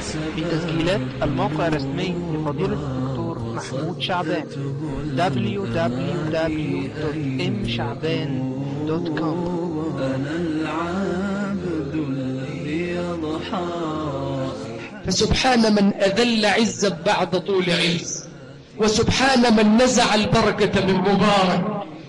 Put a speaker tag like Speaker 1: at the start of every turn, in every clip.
Speaker 1: في تسجيلات الموقع الرسمي لفضيلة الدكتور محمود شعبان www.mshعبان.com
Speaker 2: أنا العبد الذي يضحى
Speaker 3: فسبحان من أذل عزا بعد طول عز وسبحان من نزع البركة من مبارك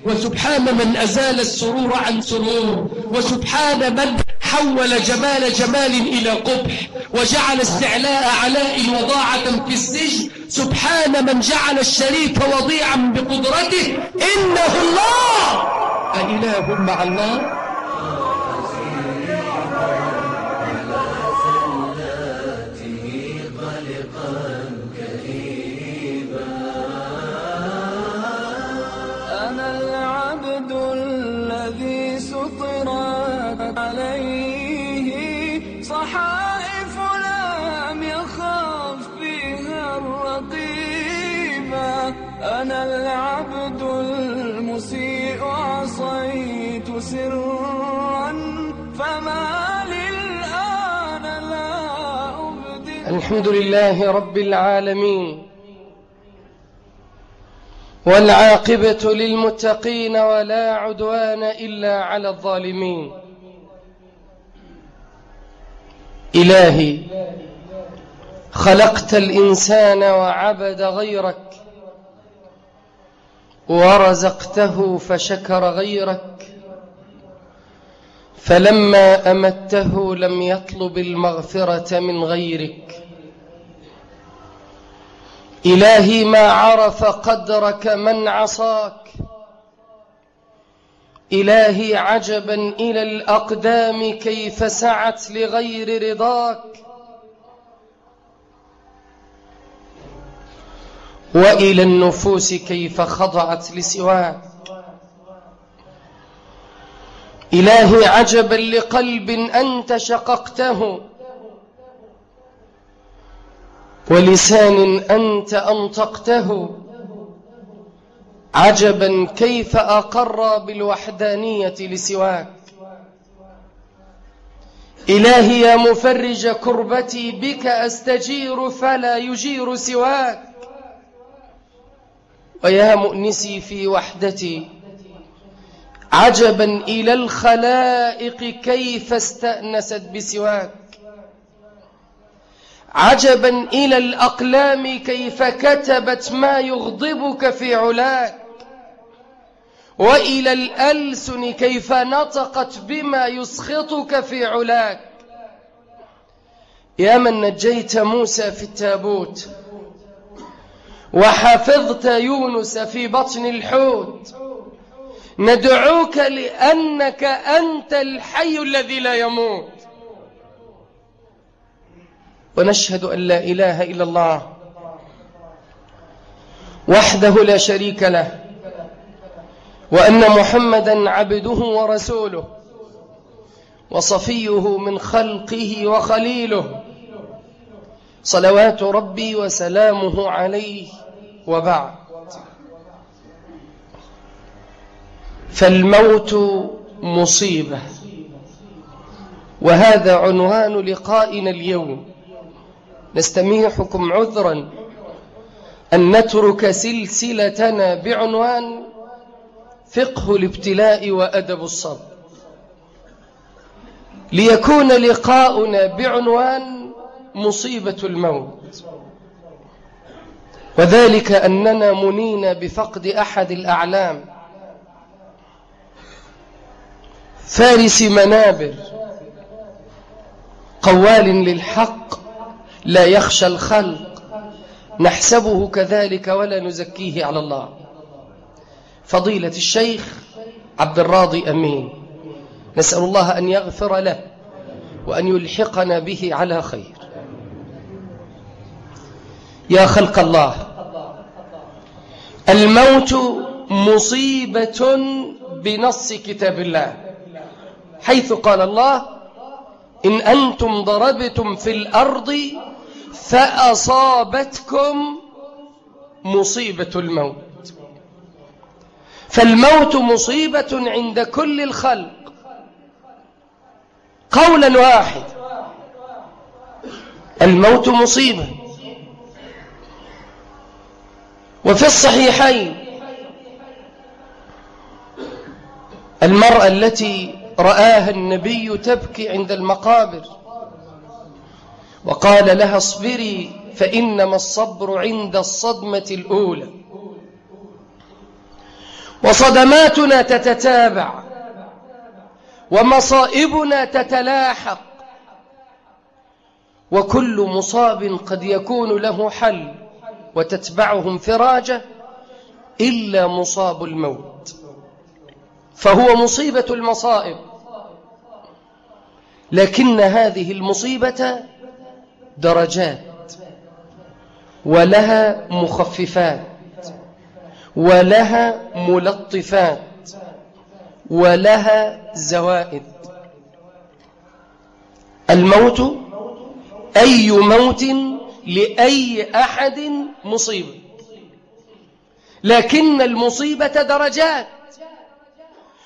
Speaker 3: وسبحان من أزال السرور عن سرور وسبحان من حول جمال جمال إلى قبح وجعل استعلاء علاء وضاعة في السجن. سبحان من جعل الشريك وضيعا بقدرته إنه الله! أإله مع الله؟ الحمد لله رب العالمين والعاقبة للمتقين ولا عدوان إلا على الظالمين. إلهي خلقت الإنسان وعبد غيرك ورزقته فشكر غيرك فلما أمته لم يطلب المغفرة من غيرك. إلهي ما عرف قدرك من عصاك. إلهي عجبا إلى الأقدام كيف سعت لغير رضاك. وإلى النفوس كيف خضعت لسواك. إلهي عجبا لقلب أنت شققته. ولسان أنت أنطقته. عجبا كيف أقر بالوحدانية لسواك. إلهي يا مفرج كربتي بك أستجير فلا يجير سواك. ويا مؤنسي في وحدتي. عجبا إلى الخلائق كيف استأنست بسواك. عجبا إلى الأقلام كيف كتبت ما يغضبك في علاك وإلى الألسن كيف نطقت بما يسخطك في علاك. يا من نجيت موسى في التابوت وحفظت يونس في بطن الحوت. ندعوك لأنك أنت الحي الذي لا يموت. ونشهد أن لا إله إلا الله وحده لا شريك له وأن محمدا عبده ورسوله وصفيه من خلقه وخليله صلوات ربي وسلامه عليه وبعد. فالموت مصيبة وهذا عنوان لقائنا اليوم. نستميحكم عذرا أن نترك سلسلتنا بعنوان فقه الابتلاء وأدب الصبر. ليكون لقاؤنا بعنوان مصيبة الموت. وذلك أننا منين بفقد أحد الأعلام. فارس منابر قوال للحق لا يخشى الخلق. نحسبه كذلك ولا نزكيه على الله. فضيلة الشيخ عبد الراضي أمين نسأل الله أن يغفر له وأن يلحقنا به على خير. يا خلق الله الموت مصيبة بنص كتاب الله حيث قال الله إن أنتم ضربتم في الأرض فأصابتكم مصيبة الموت. فالموت مصيبة عند كل الخلق. قولا واحد الموت مصيبة. وفي الصحيحين المرأة التي رآها النبي تبكي عند المقابر. وقال لها اصبري فإنما الصبر عند الصدمة الأولى. وصدماتنا تتتابع ومصائبنا تتلاحق وكل مصاب قد يكون له حل وتتبعه انفراجة إلا مصاب الموت. فهو مصيبة المصائب. لكن هذه المصيبة درجات ولها مخففات ولها ملطفات ولها زوائد. الموت أي موت لأي أحد مصيبة لكن المصيبة درجات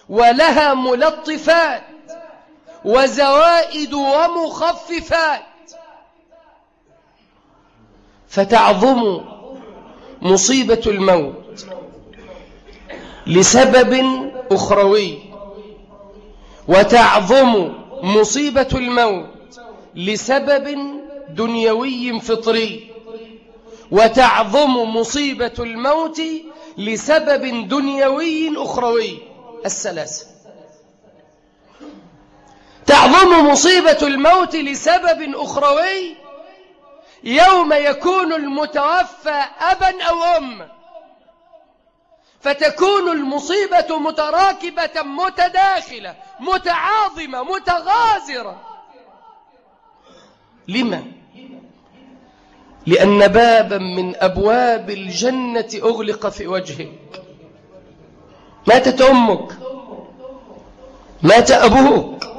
Speaker 3: ولها ملطفات وزوائد ومخففات. فتعظم مصيبة الموت لسبب أخروي وتعظم مصيبة الموت لسبب دنيوي فطري وتعظم مصيبة الموت لسبب دنيوي أخروي. السلاسة تعظم مصيبة الموت لسبب أخروي يوم يكون المتوفى أبا أو أم. فتكون المصيبة متراكبة متداخلة متعاظمة متغازرة. لما؟ لأن بابا من أبواب الجنة أغلق في وجهك. ماتت أمك. مات أبوك.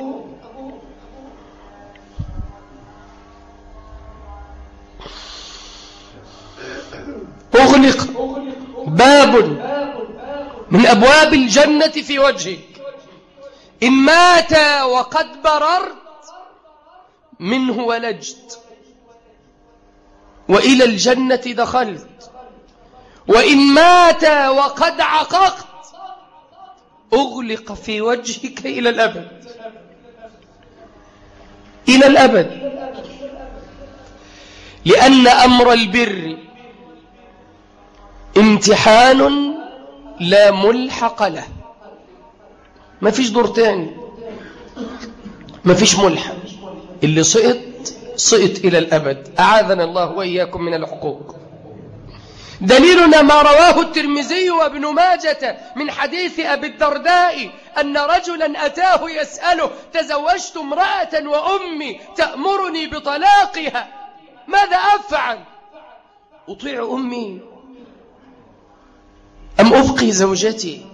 Speaker 3: أغلق باب من أبواب الجنة في وجهك. إن مات وقد بررت منه ولجت. وإلى الجنة دخلت. وإن مات وقد عققت أغلق في وجهك إلى الأبد. إلى الأبد. لأن أمر البر امتحان لا ملحق له. ما فيش دور تاني. ما فيش ملحق. اللي سقط سقط إلى الأبد. أعاذنا الله وإياكم من الحقوق. دليلنا ما رواه الترمذي وابن ماجة من حديث أبي الدرداء أن رجلا أتاه يسأله تزوجت امرأة وأمي تأمرني بطلاقها ماذا أفعل؟ أطيع أمي. أم أبقي زوجتي.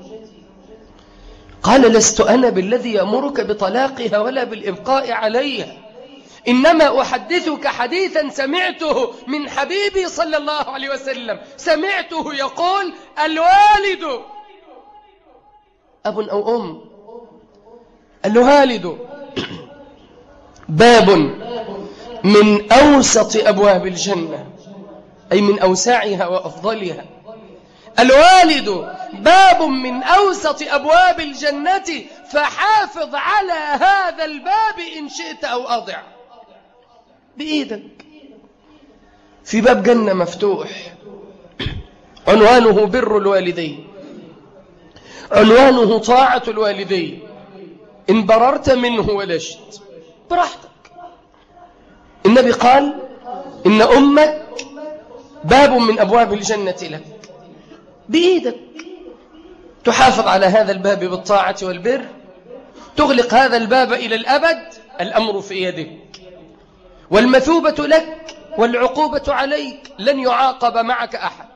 Speaker 3: قال لست أنا بالذي يأمرك بطلاقها ولا بالإبقاء عليها. إنما أحدثك حديثا سمعته من حبيبي صلى الله عليه وسلم. سمعته يقول الوالد. أب أو أم؟ الوالد. باب من أوسط أبواب الجنة أي من أوسعها وأفضلها. الوالد باب من أوسط أبواب الجنة فحافظ على هذا الباب إن شئت أو أضع. بإيدك. في باب جنة مفتوح. عنوانه بر الوالدين. عنوانه طاعة الوالدين. إن بررت منه ولشت. براحتك. النبي قال إن أمك باب من أبواب الجنة لك. بإيدك. تحافظ على هذا الباب بالطاعة والبر. تغلق هذا الباب إلى الأبد. الأمر في يدك. والمثوبة لك والعقوبة عليك لن يعاقب معك أحد.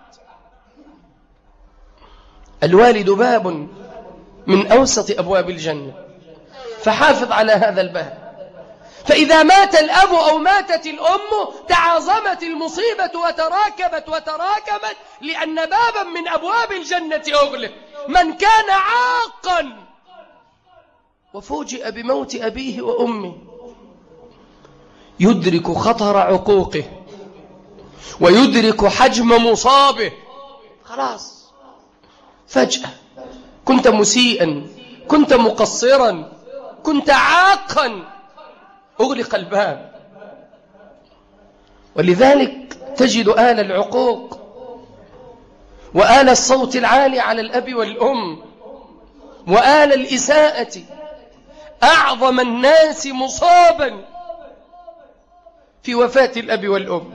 Speaker 3: الوالد باب من أوسط أبواب الجنة. فحافظ على هذا الباب. فإذا مات الأب أو ماتت الأم تعاظمت المصيبة وتراكبت وتراكبت لأن بابا من أبواب الجنة أغلق. من كان عاقا وفوجئ بموت أبيه وأمه يدرك خطر عقوقه ويدرك حجم مصابه. خلاص. فجأة كنت مسيئا كنت مقصرا كنت عاقا. أغلق الباب. ولذلك تجد آل العقوق وآل الصوت العالي على الأب والأم وآل الإساءة أعظم الناس مصابا في وفاة الأب والأم.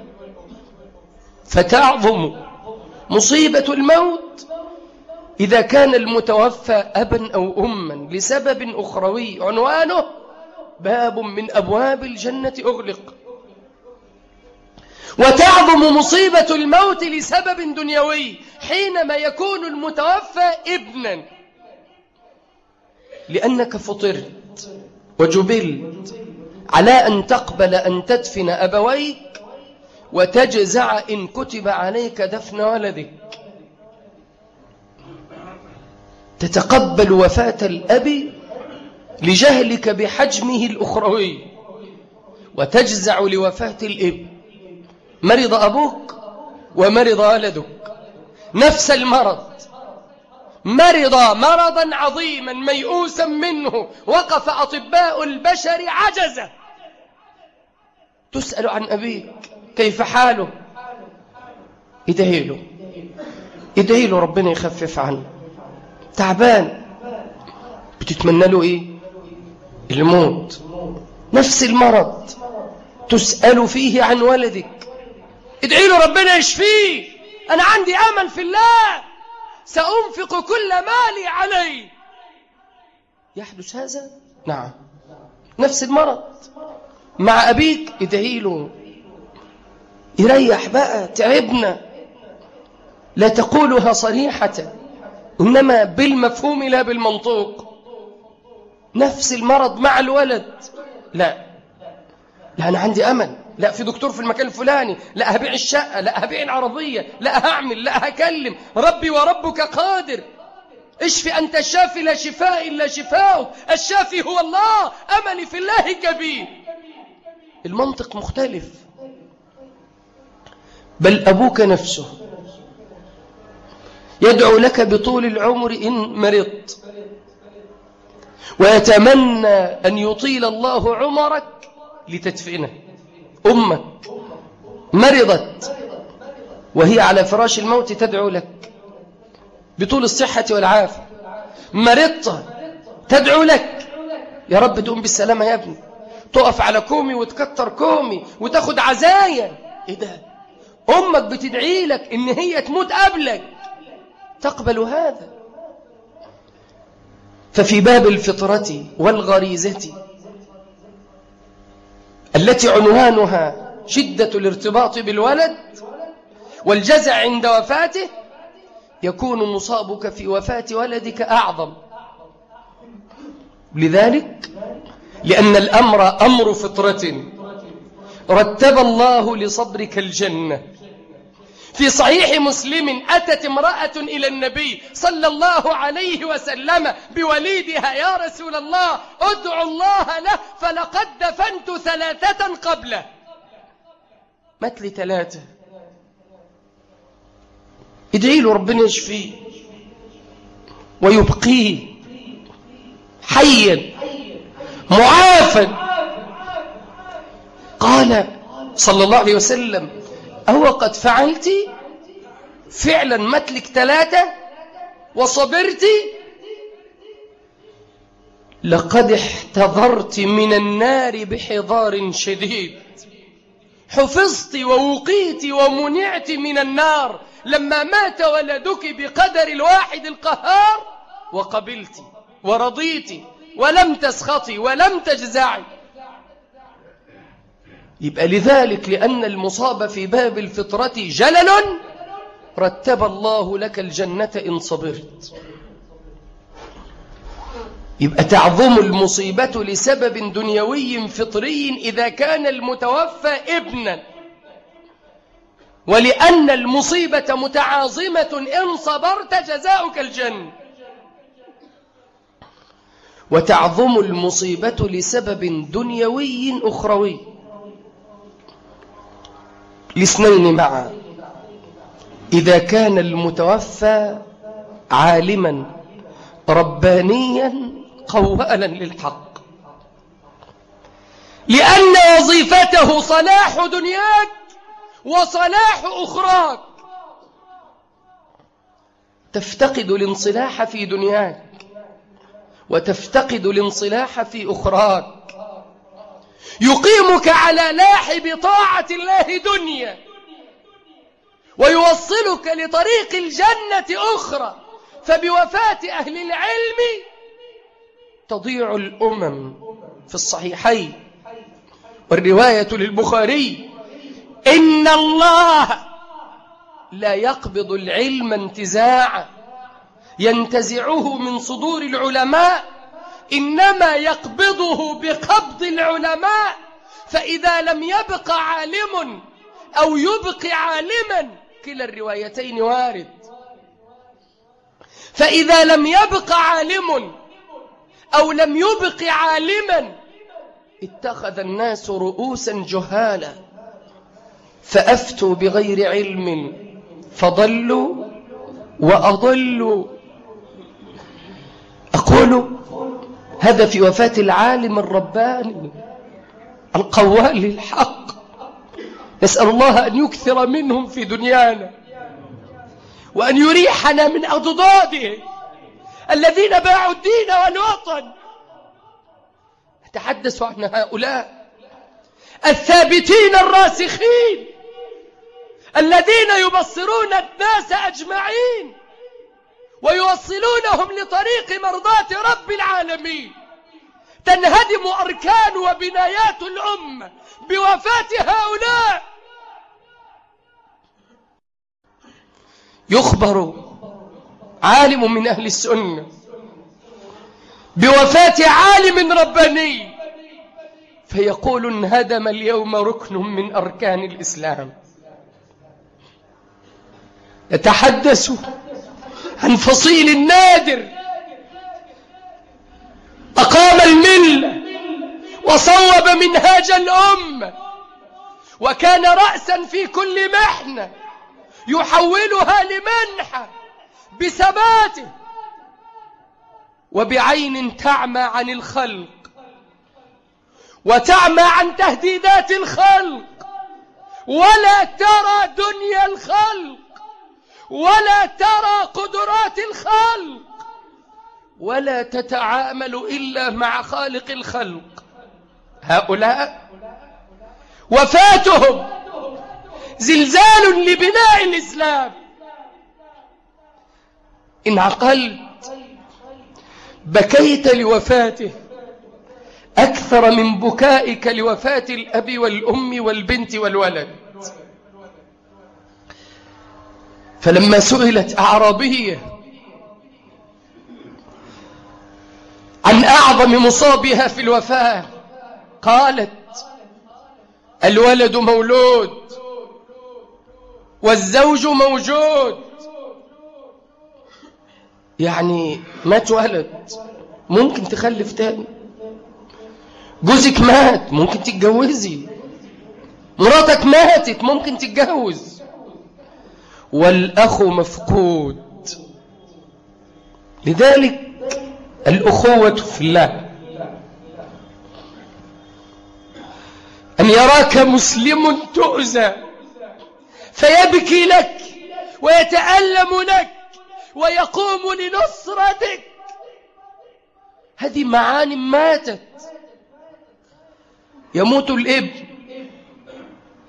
Speaker 3: فتعظم مصيبة الموت إذا كان المتوفى أبا أو أما لسبب أخروي عنوانه باب من أبواب الجنة أغلق. وتعظم مصيبة الموت لسبب دنيوي حينما يكون المتوفى ابنا. لأنك فطرت وجبلت على أن تقبل أن تدفن أبويك وتجزع إن كتب عليك دفن ولدك. تتقبل وفاة الأب لجهلك بحجمه الأخروي وتجزع لوفاة الإب. مرض أبوك ومرض ولدك. نفس المرض. مرض مرضا عظيما ميؤوسا منه. وقف أطباء البشر عجزة. تسأل عن أبيك. كيف حاله؟ ادعي له ادعي له ربنا يخفف عنه. تعبان. بتتمنى له إيه؟ الموت. نفس المرض تسأل فيه عن ولدك. ادعي له ربنا يشفيه. أنا عندي أمل في الله. سأنفق كل مالي عليه. يحدث هذا؟ نعم. نفس المرض. مع أبيك ادعي له. يريح بقى تعبنا. لا تقولها صريحة. إنما بالمفهوم لا بالمنطوق. نفس المرض مع الولد. لا. لا أنا عندي أمل. لا في دكتور في المكان الفلاني. لا هبيع الشقة لا هبيع العربية لا هعمل لا هكلم ربي وربك قادر. اشفي أنت الشافي لا شفاء إلا شفاؤك. الشافي هو الله. أملي في الله كبير. المنطق مختلف. بل أبوك نفسه يدعو لك بطول العمر إن مرضت. ويتمنى أن يطيل الله عمرك لتدفئنه. أمك مرضت وهي على فراش الموت تدعو لك بطول الصحة والعافية. مرضت تدعو لك. يا رب تقوم بالسلامة يا ابني. تقف على قومي وتكتر قومي وتاخد عزايا. إيه ده؟ أمك بتدعي لك إن هي تموت قبلك. تقبل هذا. ففي باب الفطرة والغريزة التي عنوانها شدة الارتباط بالولد والجزع عند وفاته يكون مصابك في وفاة ولدك أعظم. لذلك لأن الأمر أمر فطرة. رتب الله لصبرك الجنة. في صحيح مسلم أتت امرأة إلى النبي صلى الله عليه وسلم بوليدها يا رسول الله ادعو الله له فلقد دفنت ثلاثة قبله. مات لي ثلاثة. ادعي له ربنا يشفيه ويبقيه حيا معافا. قال صلى الله عليه وسلم أهو قد فعلت فعلا متلك ثلاثة وصبرت لقد احتضرت من النار بحضار شديد. حفظت ووقيت ومنعت من النار. لما مات ولدك بقدر الواحد القهار وقبلت ورضيت ولم تسخطي ولم تجزعي. يبقى لذلك لأن المصاب في باب الفطرة جلل. رتب الله لك الجنة إن صبرت. يبقى تعظم المصيبة لسبب دنيوي فطري إذا كان المتوفى ابنا. ولأن المصيبة متعاظمة إن صبرت جزاؤك الجنة. وتعظم المصيبة لسبب دنيوي أخروي. الاثنين معا. إذا كان المتوفى عالما ربانيا قوالا للحق. لأن وظيفته صلاح دنياك وصلاح أخراك. تفتقد الانصلاح في دنياك وتفتقد الانصلاح في أخراك. يقيمك على لاحب طاعة الله دنيا. ويوصلك لطريق الجنة أخرى. فبوفاة أهل العلم تضيع الأمم في الصحيحين. والرواية للبخاري إن الله لا يقبض العلم انتزاعا. ينتزعه من صدور العلماء إنما يقبضه بقبض العلماء فإذا لم يبق عالم أو يبق عالما كلا الروايتين وارد. فإذا لم يبق عالم أو لم يبق عالما اتخذ الناس رؤوسا جهالا فأفتوا بغير علم فضلوا وأضلوا. أقول هذا في وفاة العالم الرباني. القوال للحق نسأل الله أن يكثر منهم في دنيانا. وأن يريحنا من أضداده. الذين باعوا الدين والوطن نتحدث عن هؤلاء. الثابتين الراسخين. الذين يبصرون الناس أجمعين. ويوصلونهم لطريق مرضاة رب العالمين. تنهدم أركان وبنايات الأمة بوفاة هؤلاء. يخبر عالم من أهل السنة بوفاة عالم رباني. فيقول انهدم اليوم ركن من أركان الإسلام. يتحدث عن فصيل نادر أقام الملة وصوب منهاج الأمة وكان رأسا في كل محنة يحولها لمنحة بثباته وبعين تعمى عن الخلق وتعمى عن تهديدات الخلق. ولا ترى دنيا الخلق. ولا ترى قدرات الخلق ولا تتعامل إلا مع خالق الخلق. هؤلاء وفاتهم زلزال لبناء الإسلام. إن عقلت بكيت لوفاته أكثر من بكائك لوفاة الأب والأم والبنت والولد. فلما سئلت أعرابية عن أعظم مصابها في الوفاة قالت الولد مولود والزوج موجود. يعني مات ولد ممكن تخلف تاني. جوزك مات ممكن تتجوزي. مراتك ماتت ممكن تتجوز. والأخ مفقود. لذلك الأخوة في الله أن يراك مسلم تؤذى فيبكي لك ويتألم لك ويقوم لنصرتك. هذه معاني ماتت. يموت الإبن.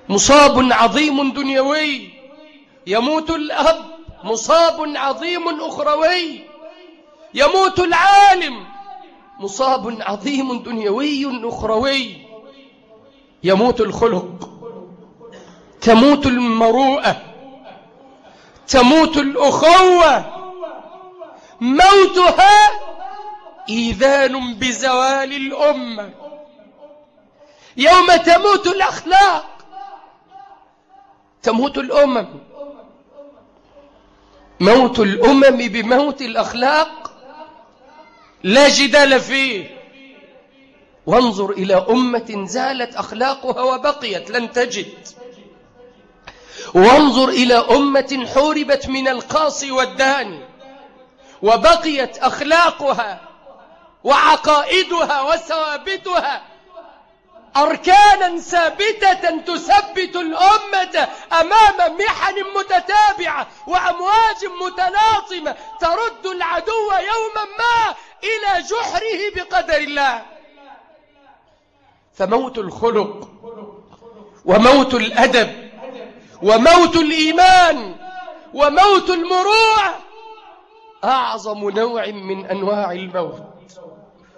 Speaker 3: مصاب عظيم دنيوي. يموت الأب مصاب عظيم أخروي. يموت العالم مصاب عظيم دنيوي أخروي. يموت الخلق. تموت المروءة. تموت الأخوة. موتها إيذان بزوال الأمة. يوم تموت الأخلاق تموت الأمم. موت الأمم بموت الأخلاق لا جدال فيه. وانظر إلى أمة زالت أخلاقها وبقيت لن تجد. وانظر إلى أمة حوربت من القاص والداني وبقيت أخلاقها وعقائدها وثوابتها أركانا ثابتة تثبت الأمة أمام محن متتابعة وأمواج متلاطمة ترد العدو يوما ما إلى جحره بقدر الله. فموت الخلق وموت الأدب وموت الإيمان وموت المروءة أعظم نوع من أنواع الموت.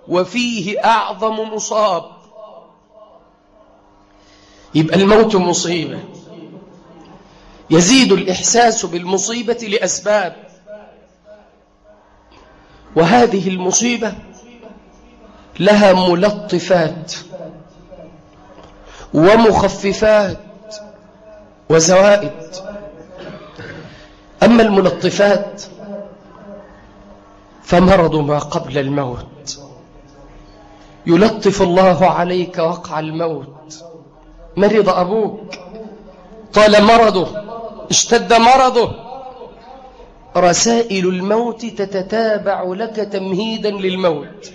Speaker 3: وفيه أعظم مصاب يبقى الموت مصيبة. يزيد الإحساس بالمصيبة لأسباب. وهذه المصيبة لها ملطفات ومخففات وزوائد. أما الملطفات فمرض ما قبل الموت. يلطف الله عليك وقع الموت. مرض أبوك. طال مرضه. اشتد مرضه. رسائل الموت تتتابع لك تمهيدا للموت.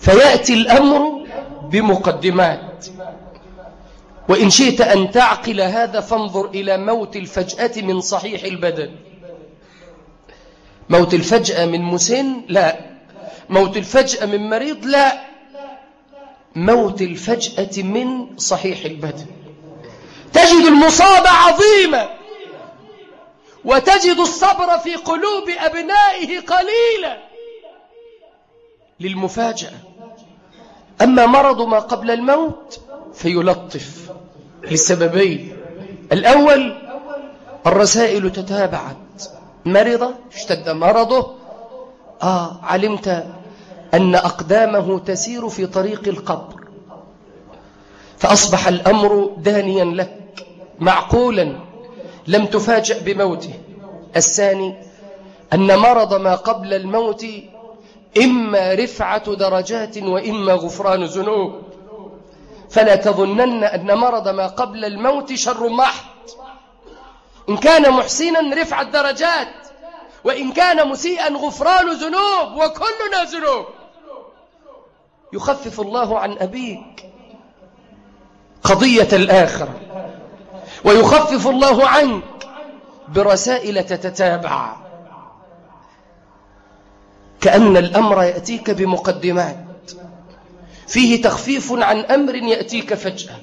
Speaker 3: فيأتي الأمر بمقدمات. وإن شئت أن تعقل هذا فانظر إلى موت الفجأة من صحيح البدن. موت الفجأة من مسن؟ لا. موت الفجأة من مريض؟ لا. موت الفجأة من صحيح البدن تجد المصاب عظيمة وتجد الصبر في قلوب أبنائه قليلا. للمفاجأة. أما مرض ما قبل الموت فيلطف لسببين. الأول الرسائل تتابعت. مرض اشتد مرضه. آه علمت أن أقدامه تسير في طريق القبر. فأصبح الأمر دانيا لك معقولا لم تفاجأ بموته. الثاني أن مرض ما قبل الموت إما رفعة درجات وإما غفران ذنوب. فلا تظنن أن مرض ما قبل الموت شر محض. إن كان محسنا رفع الدرجات وإن كان مسيئا غفران ذنوب وكلنا ذنوب. يخفف الله عن أبيك قضية الآخرة ويخفف الله عنك برسائل تتتابع. كأن الأمر يأتيك بمقدمات فيه تخفيف عن أمر يأتيك فجأة.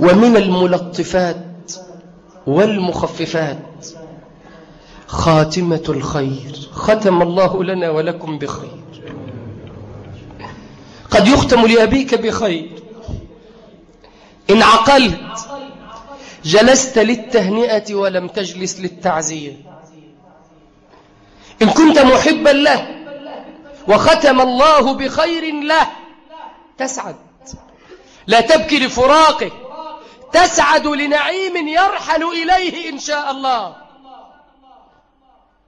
Speaker 3: ومن الملطفات والمخففات خاتمة الخير ختم الله لنا ولكم بخير. قد يختم لأبيك بخير. إن عقلت جلست للتهنئة ولم تجلس للتعزية. إن كنت محبا له وختم الله بخير له تسعد. لا تبكي لفراقه تسعد لنعيم يرحل إليه إن شاء الله.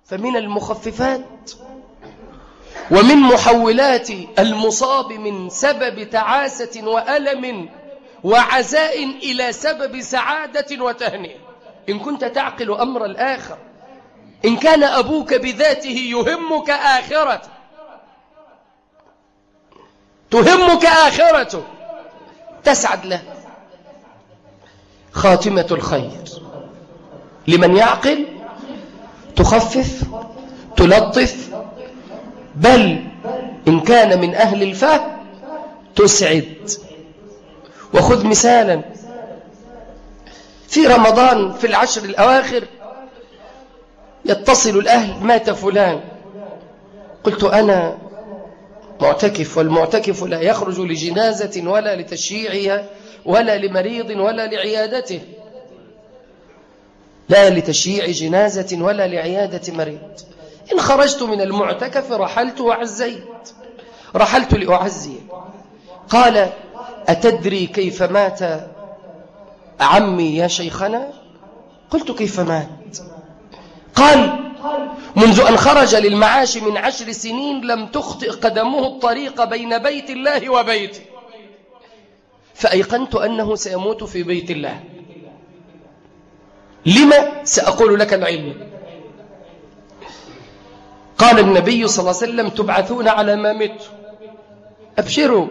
Speaker 3: فمن المخففات ومن محولات المصاب من سبب تعاسة وألم وعزاء إلى سبب سعادة وتهنئة. إن كنت تعقل أمر الآخر إن كان أبوك بذاته يهمك آخرته تهمك آخرته تسعد له. خاتمة الخير. لمن يعقل تخفف تلطف بل إن كان من أهل الفهم تسعد. وخذ مثالا. في رمضان في العشر الأواخر يتصل الأهل مات فلان؟ قلت أنا معتكف والمعتكف لا يخرج لجنازة ولا لتشييعها ولا لمريض ولا لعيادته. لا لتشييع جنازة ولا لعيادة مريض. إن خرجت من المعتكف رحلت وعزيت. رحلت لأعزي. قال أتدري كيف مات عمي يا شيخنا؟ قلت كيف مات؟ قال منذ أن خرج للمعاش من عشر سنين لم تخطئ قدمه الطريق بين بيت الله وبيته. فأيقنت أنه سيموت في بيت الله. لما؟ سأقول لك العلم. قال النبي صلى الله عليه وسلم تبعثون على ما مت. أبشروا.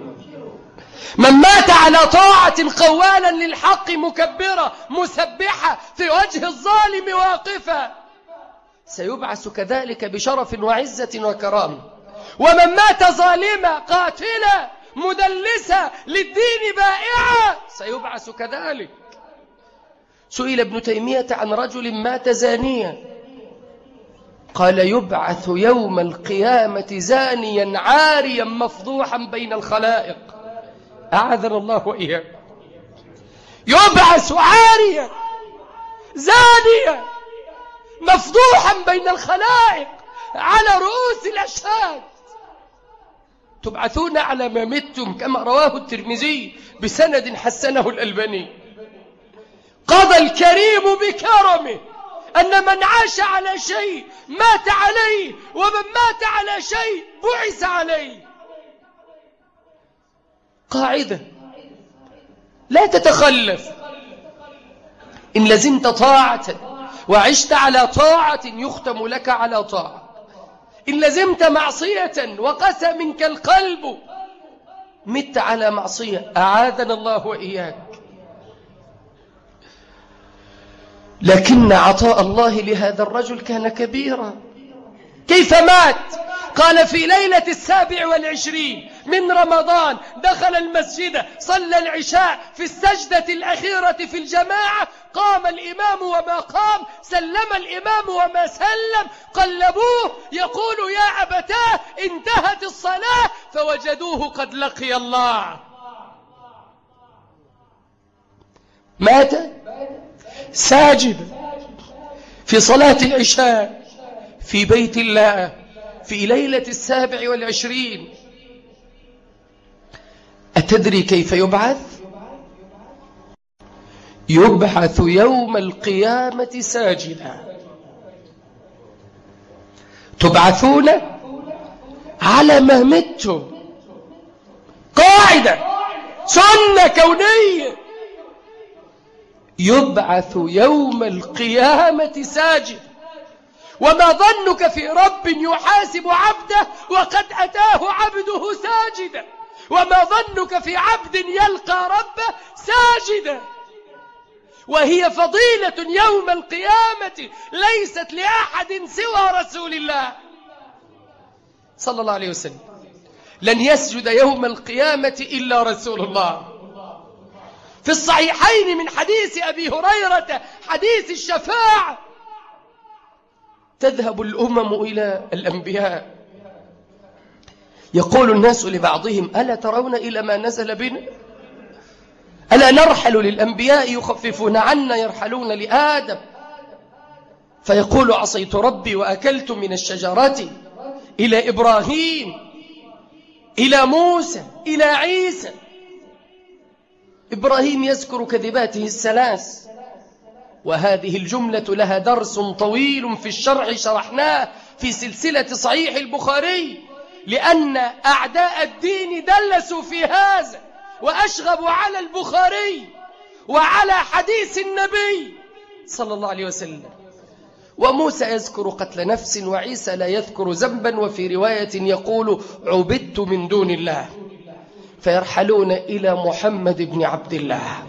Speaker 3: من مات على طاعة قوالا للحق مكبرة مسبحة في وجه الظالم واقفة. سيبعث كذلك بشرف وعزة وكرام. ومن مات ظالما قاتلا مدلسا للدين بائعا سيبعث كذلك. سئل ابن تيمية عن رجل مات زانيا. قال يبعث يوم القيامة زانيا عاريا مفضوحا بين الخلائق. أعاذنا الله وإياك. يبعث عاريا زانيا مفضوحا بين الخلائق على رؤوس الأشهاد. تبعثون على ما متم كما رواه الترمذي بسند حسنه الألباني. قضى الكريم بكرمه. أن من عاش على شيء مات عليه ومن مات على شيء بعث عليه. قاعدة. لا تتخلف. إن لزمت طاعة وعشت على طاعة يختم لك على طاعة. إن لزمت معصية وقسى منك القلب مت على معصية. أعاذنا الله وإياك. لكن عطاء الله لهذا الرجل كان كبيرا. كيف مات؟ قال في ليلة السابع والعشرين من رمضان دخل المسجد صلى العشاء في السجدة الأخيرة في الجماعة. قام الإمام وما قام سلم الإمام وما سلم. قلبوه يقول يا أبتاه انتهت الصلاة فوجدوه قد لقي الله. مات؟ ساجد في صلاة العشاء في بيت الله في ليلة السابع والعشرين. أتدري كيف يبعث؟ يبعث يوم القيامة ساجدا. تبعثون على ما متم. قاعدة. سنة كونية. يبعث يوم القيامة ساجد. وما ظنك في رب يحاسب عبده وقد أتاه عبده ساجدا. وما ظنك في عبد يلقى ربه ساجدا. وهي فضيلة يوم القيامة ليست لأحد سوى رسول الله. صلى الله عليه وسلم. لن يسجد يوم القيامة إلا رسول الله. في الصحيحين من حديث أبي هريرة حديث الشفاعة. تذهب الأمم إلى الأنبياء. يقول الناس لبعضهم ألا ترون إلى ما نزل بنا؟ ألا نرحل للأنبياء يخففون عنا يرحلون لآدم؟ فيقول عصيت ربي وأكلت من الشجرة إلى إبراهيم إلى موسى إلى عيسى. إبراهيم يذكر كذباته الثلاث. وهذه الجملة لها درس طويل في الشرع شرحناه في سلسلة صحيح البخاري لأن أعداء الدين دلسوا في هذا وأشغبوا على البخاري وعلى حديث النبي صلى الله عليه وسلم. وموسى يذكر قتل نفس وعيسى لا يذكر ذنبا وفي رواية يقول عبدت من دون الله. فيرحلون إلى محمد بن عبد الله.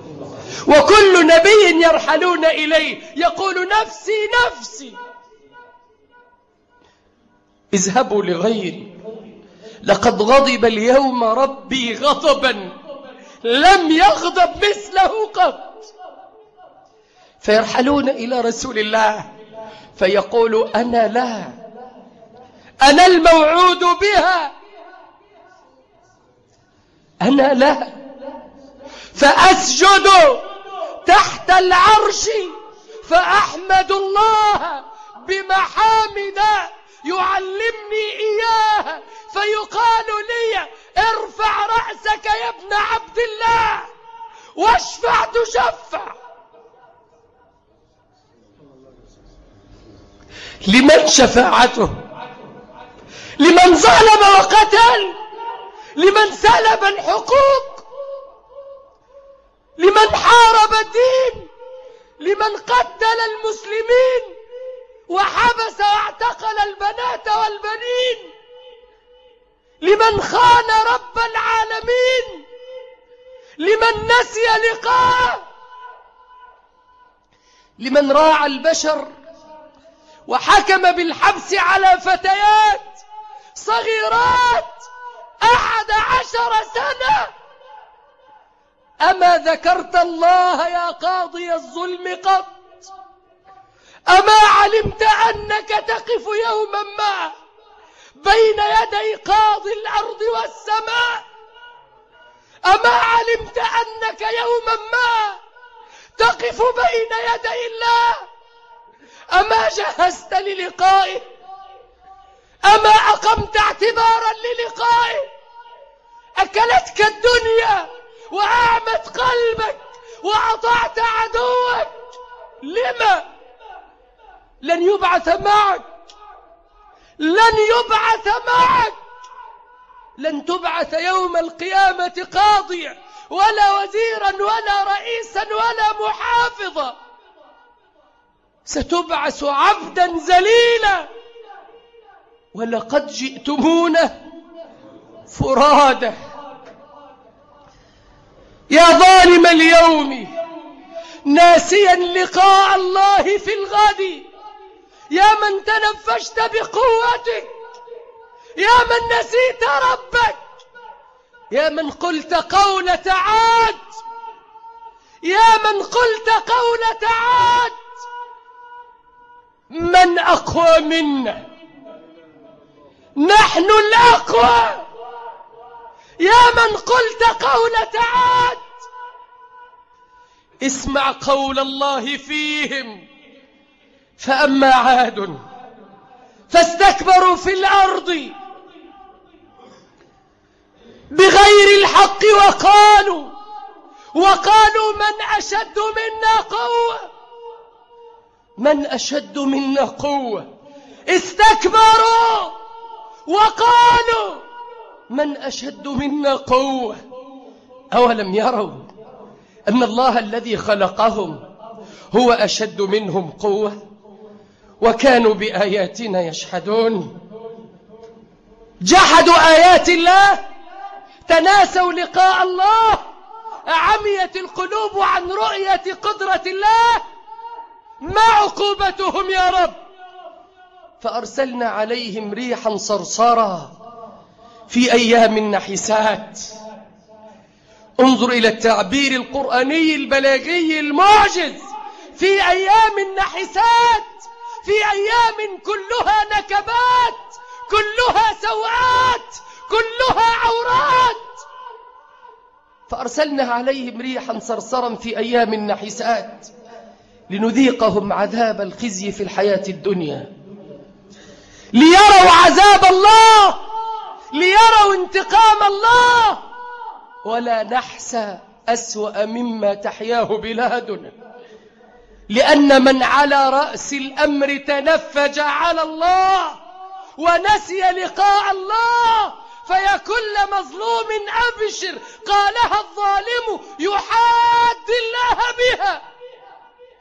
Speaker 3: وكل نبي يرحلون إليه يقول نفسي نفسي. اذهبوا لغيري لقد غضب اليوم ربي غضبا لم يغضب مثله قط. فيرحلون إلى رسول الله فيقول أنا لا أنا الموعود بها. أنا لا. فأسجد تحت العرش فأحمد الله بمحامد يعلمني إياها فيقال لي ارفع رأسك يا ابن عبد الله واشفع تشفع. لمن شفاعته؟ لمن ظلم وقتل؟ لمن سلب الحقوق لمن حارب الدين لمن قتل المسلمين وحبس واعتقل البنات والبنين لمن خان رب العالمين لمن نسي لقاءه لمن راعى البشر وحكم بالحبس على فتيات صغيرات أحد عشر سنة. أما ذكرت الله يا قاضي الظلم قط؟ أما علمت أنك تقف يوما ما بين يدي قاضي الأرض والسماء؟ أما علمت أنك يوما ما تقف بين يدي الله؟ أما جهزت للقائه أما أقمت اعتبارا للقائه أكلتك الدنيا وأعمت قلبك وأطعت عدوك. لما؟ لن يبعث معك. لن يبعث معك. لن تبعث يوم القيامة قاضيا ولا وزيرا ولا رئيسا ولا محافظا. ستبعث عبدا ذليلا. ولقد جئتمونه فرادى يا ظالم اليوم ناسيا لقاء الله في الغد. يا من تنفشت بقوتك يا من نسيت ربك. يا من قلت قولة عاد يا من قلت قولة عاد من أقوى منا؟ نحن الأقوى. يا من قلت قولة عاد اسمع قول الله فيهم. فأما عاد فاستكبروا في الأرض. بغير الحق وقالوا وقالوا من أشد منا قوة؟ من أشد منا قوة؟ استكبروا. وقالوا من أشد منا قوة؟ أولم يروا أن الله الذي خلقهم هو أشد منهم قوة؟ وكانوا بآياتنا يشهدون. جحدوا آيات الله تناسوا لقاء الله عميت القلوب عن رؤية قدرة الله. ما عقوبتهم يا رب؟ فأرسلنا عليهم ريحا صرصرا في أيام النحسات. انظر إلى التعبير القرآني البلاغي المعجز. في أيام النحسات في أيام كلها نكبات كلها سوءات كلها عورات. فأرسلنا عليهم ريحا صرصرا في أيام النحسات لنذيقهم عذاب الخزي في الحياة الدنيا. ليروا عذاب الله ليروا انتقام الله. ولا نحسى أسوأ مما تحياه بلادنا. لأن من على رأس الأمر تنفج على الله ونسي لقاء الله فيا كل مظلوم أبشر قالها الظالم يحاد الله بها.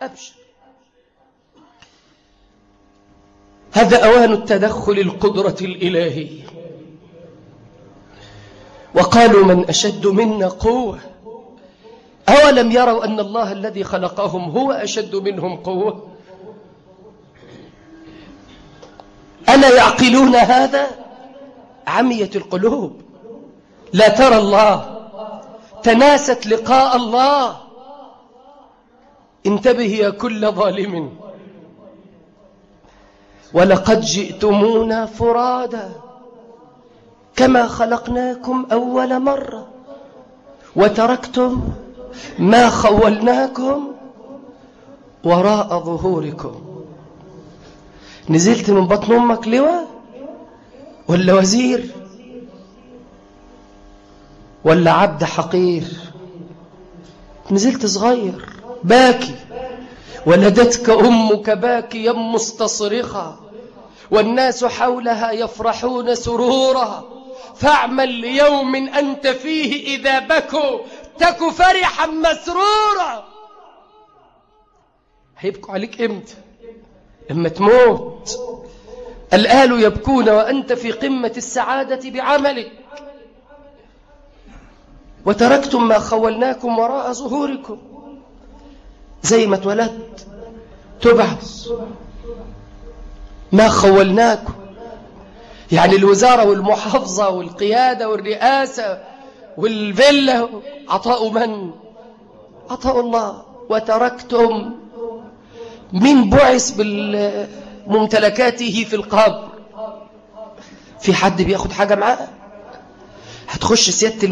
Speaker 3: أبشر. هذا أوان التدخل القدرة الإلهية وقالوا من أشد منا قوة؟ أولم يروا أن الله الذي خلقهم هو أشد منهم قوة؟ ألا يعقلون هذا؟ عمية القلوب. لا ترى الله. تناست لقاء الله. انتبه يا كل ظالم. ولقد جئتمونا فرادا كما خلقناكم أول مرة وتركتم ما خولناكم وراء ظهوركم. نزلت من بطن أمك لواء ولا وزير ولا عبد حقير؟ نزلت صغير باكي. ولدتك أمك باكيا مستصرخا والناس حولها يفرحون سرورا فاعمل ليوم أنت فيه إذا بكوا تك فرحا مسرورا هيبكوا عليك إمتى؟ لما تموت. الآل يبكون وأنت في قمة السعادة بعملك. وتركتم ما خولناكم وراء ظهوركم. زي ما اتولدت. تبعث ما خولناكم. يعني الوزارة والمحافظة والقيادة والرئاسة والفيلا عطاء من؟ عطاء الله. وتركتم من بعث بممتلكاته في القبر. في حد بياخد حاجة معاه؟ هتخش سيادة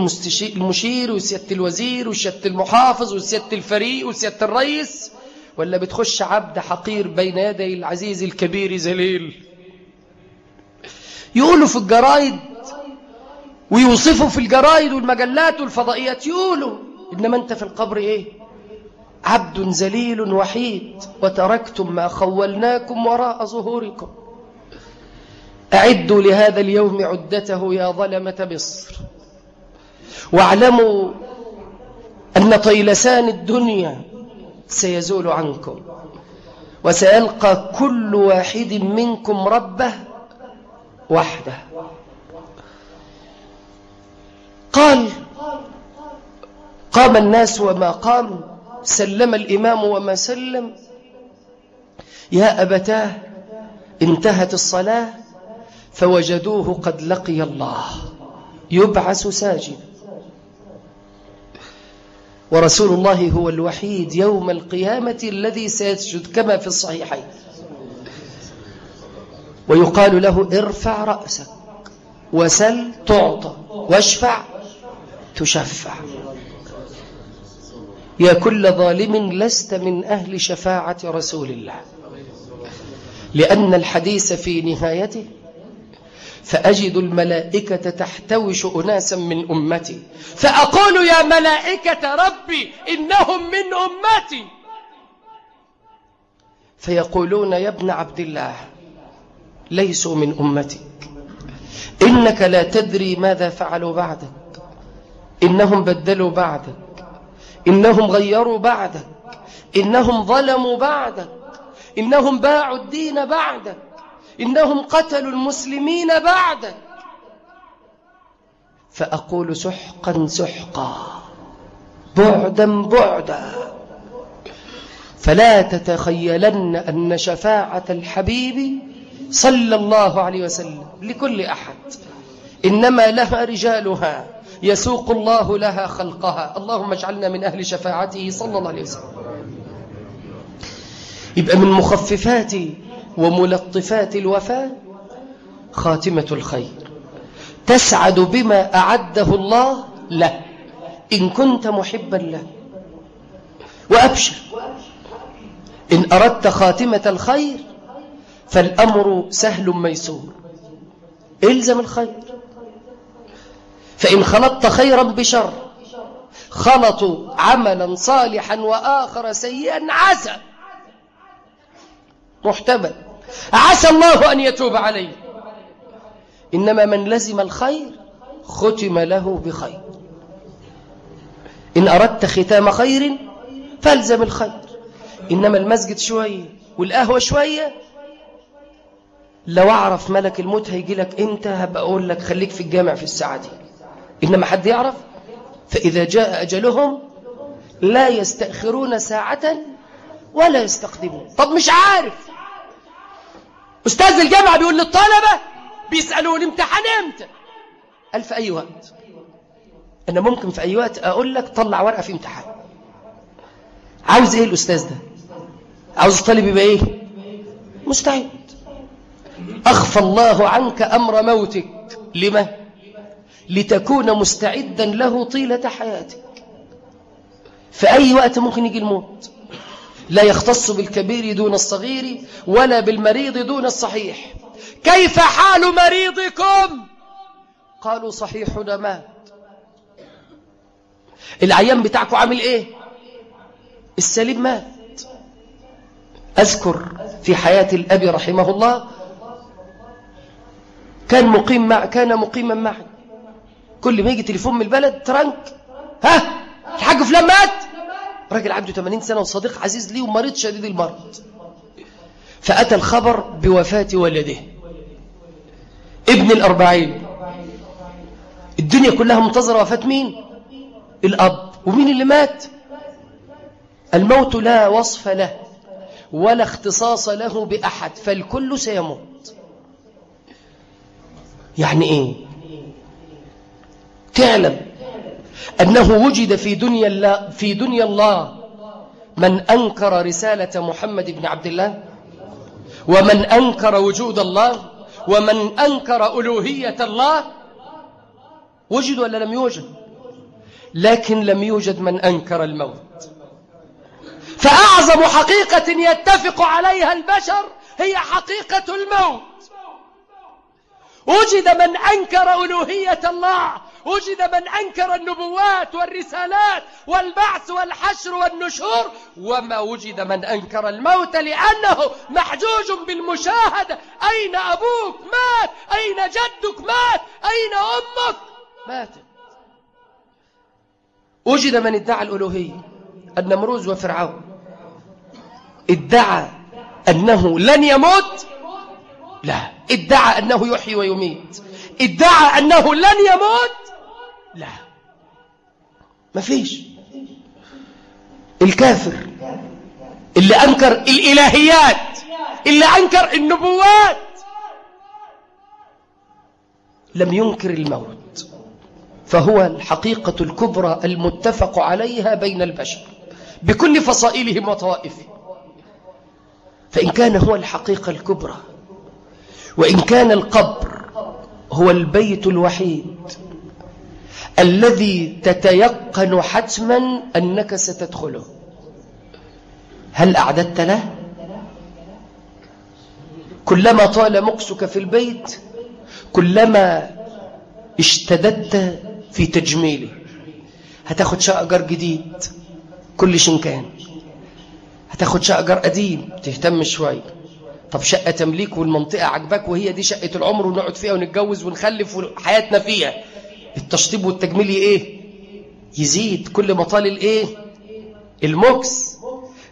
Speaker 3: المشير وسيادة الوزير وسيادة المحافظ وسيادة الفريق وسيادة الرئيس ولا بتخش عبد حقير بين يدي العزيز الكبير ذليل يقولوا في الجرايد ويوصفوا في الجرايد والمجلات والفضائيات يقولوا إنما أنت في القبر إيه؟ عبد ذليل وحيد وتركتم ما خولناكم وراء ظهوركم. أعدوا لهذا اليوم عدته يا ظلمة مصر. واعلموا أن طيلسان الدنيا سيزول عنكم وسيلقى كل واحد منكم ربه وحده. قال قام الناس وما قام سلم الإمام وما سلم. يا أبتاه انتهت الصلاة. فوجدوه قد لقي الله. يبعث ساجدا. ورسول الله هو الوحيد يوم القيامة الذي سيسجد كما في الصحيحين. ويقال له ارفع رأسك وسل تعطى واشفع تشفع. يا كل ظالم لست من أهل شفاعة رسول الله. لأن الحديث في نهايته فأجد الملائكة تحتوش أناسا من أمتي. فأقول يا ملائكة ربي إنهم من أمتي. فيقولون يا ابن عبد الله ليسوا من أمتك إنك لا تدري ماذا فعلوا بعدك. إنهم بدلوا بعدك. إنهم غيروا بعدك. إنهم ظلموا بعدك. إنهم باعوا الدين بعدك. إنهم قتلوا المسلمين بعدك فأقول سحقا سحقا بعدا بعدا. فلا تتخيلن أن شفاعة الحبيب صلى الله عليه وسلم لكل أحد إنما لها رجالها يسوق الله لها خلقها. اللهم اجعلنا من أهل شفاعته صلى الله عليه وسلم. يبقى من مخففات وملطفات الوفاة خاتمة الخير. تسعد بما أعده الله له. إن كنت محبا له. وأبشر. إن أردت خاتمة الخير فالأمر سهل ميسور. إلزم الخير. فإن خلطت خيرا بشر خلطوا عملا صالحا وآخر سيئا عسى. محتمل. عسى الله أن يتوب عليه. إنما من لزم الخير ختم له بخير. إن أردت ختام خير فالزم الخير. إنما المسجد شوية والقهوة شوية. لو أعرف ملك الموت هيجي لك إمتى هبقى أقول لك خليك في الجامع في الساعة دي. إنما حد يعرف؟ فإذا جاء أجلهم لا يستأخرون ساعة ولا يستقدمون. طب مش عارف. أستاذ الجامعة بيقول للطلبة بيسألوني امتحان إمتى؟ قال في أي وقت. أنا ممكن في أي وقت أقول لك طلع ورقة في امتحان. عاوز إيه الأستاذ ده؟ عاوز الطالب يبقى إيه؟ مستعد. أخفى الله عنك أمر موتك. لما؟ لتكون مستعدا له طيلة حياتك. في أي وقت ممكن يجي الموت؟ لا يختص بالكبير دون الصغير ولا بالمريض دون الصحيح. كيف حال مريضكم؟ قالوا صحيحنا مات. العيان بتاعكم عامل إيه؟ السليم مات. أذكر في حياة الأب رحمه الله كان مقيم مع كان مقيما معي. كل ما يجي تليفون من البلد ترنك ها؟ الحاج فلان مات؟ راجل عنده 80 سنة وصديق عزيز ليه ومريض شديد المرض. فأتى الخبر بوفاة ولده ابن الأربعين. الدنيا كلها منتظرة وفاة مين؟ الأب. ومين اللي مات؟ الموت لا وصف له ولا اختصاص له بأحد فالكل سيموت. يعني إيه؟ تعلم أنه وجد في دنيا الله, في دنيا الله من أنكر رسالة محمد بن عبد الله ومن أنكر وجود الله ومن أنكر ألوهية الله. وجد ولا لم يوجد؟ لكن لم يوجد من أنكر الموت. فأعظم حقيقة يتفق عليها البشر هي حقيقة الموت. وجد من أنكر ألوهية الله وجد من أنكر النبوات والرسالات والبعث والحشر والنشور وما وجد من أنكر الموت لأنه محجوج بالمشاهدة. أين أبوك مات؟ أين جدك مات؟ أين أمك ماتت؟ وجد من ادعى الألوهية النمروز وفرعون. ادعى أنه لن يموت؟ لا. ادعى أنه يحيي ويميت. ادعى أنه لن يموت. لا. ما فيش. الكافر اللي أنكر الإلهيات اللي أنكر النبوات لم ينكر الموت. فهو الحقيقة الكبرى المتفق عليها بين البشر بكل فصائلهم وطوائفهم. فإن كان هو الحقيقة الكبرى وإن كان القبر هو البيت الوحيد الذي تتيقن حتما أنك ستدخله. هل أعددت له؟ كلما طال مقسك في البيت كلما اشتددت في تجميله. هتاخد شقجر جديد كل شنكان هتاخد شقجر قديم تهتم شوية طب شقة تمليك والمنطقة عجبك وهي دي شقة العمر ونقعد فيها ونتجوز ونخلف وحياتنا فيها. التشطيب والتجميل إيه؟ يزيد. كل ما طال الايه المكس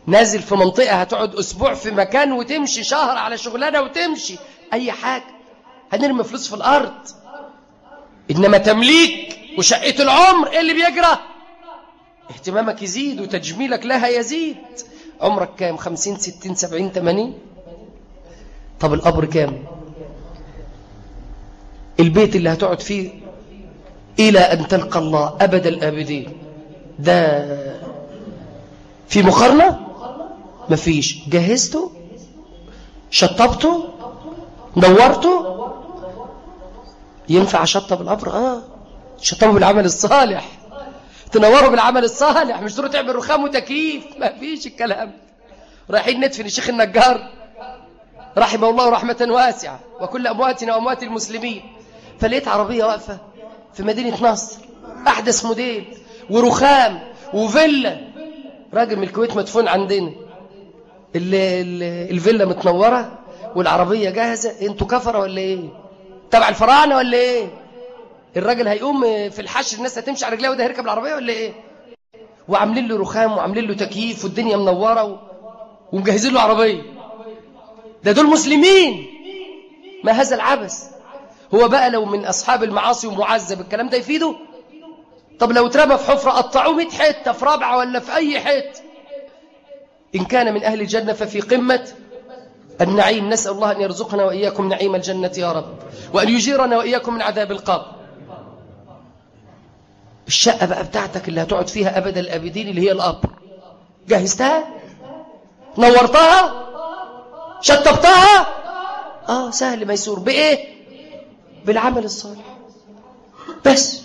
Speaker 3: نازل في منطقة هتقعد أسبوع في مكان وتمشي شهر على شغلانة وتمشي. أي حاجة. هنرمي فلوس في الأرض. إنما تمليك وشقة العمر إيه اللي بيجرى؟ اهتمامك يزيد وتجميلك لها يزيد. عمرك كام؟ خمسين ستين سبعين تمانين؟ طب القبر كام؟ البيت اللي هتقعد فيه إلى أن تلقى الله أبد الآبدين. ده في مقارنة؟ مفيش جهزته؟ شطبته؟ دورته ينفع شطب القبر؟ آه. شطبه بالعمل الصالح. تنوره بالعمل الصالح. مش تروح تعمل رخام وتكييف. ما فيش الكلام. رايحين ندفن الشيخ النجار. رحمه الله رحمة واسعة وكل أمواتنا وأموات المسلمين. فلقيت عربية واقفة في مدينة نصر أحدث موديل ورخام وفيلا. راجل من الكويت مدفون عندنا. ال ال الفيلا متنورة والعربية جاهزة. أنتوا كفرة ولا إيه؟ تبع الفراعنة ولا إيه؟ الراجل هيقوم في الحشر الناس هتمشي على رجليه وده هيركب العربية ولا إيه؟ وعاملين له رخام وعاملين له تكييف والدنيا منورة و... ومجهزين له عربية. ده دول مسلمين. ما هذا العبث؟ هو بقى لو من أصحاب المعاصي ومعذب الكلام ده يفيده طب لو اترمى في حفرة قطعوه 100 حتة في رابعة ولا في أي حتة إن كان من أهل الجنة ففي قمة النعيم. نسأل الله أن يرزقنا وإياكم نعيم الجنة يا رب وأن يجيرنا وإياكم من عذاب القبر. الشقة بقى بتاعتك اللي هتقعد فيها أبد الأبدين اللي هي القبر. جهزتها؟ نورتها؟ شطبتها؟ آه سهل ميسور. بإيه؟ بالعمل الصالح. بس.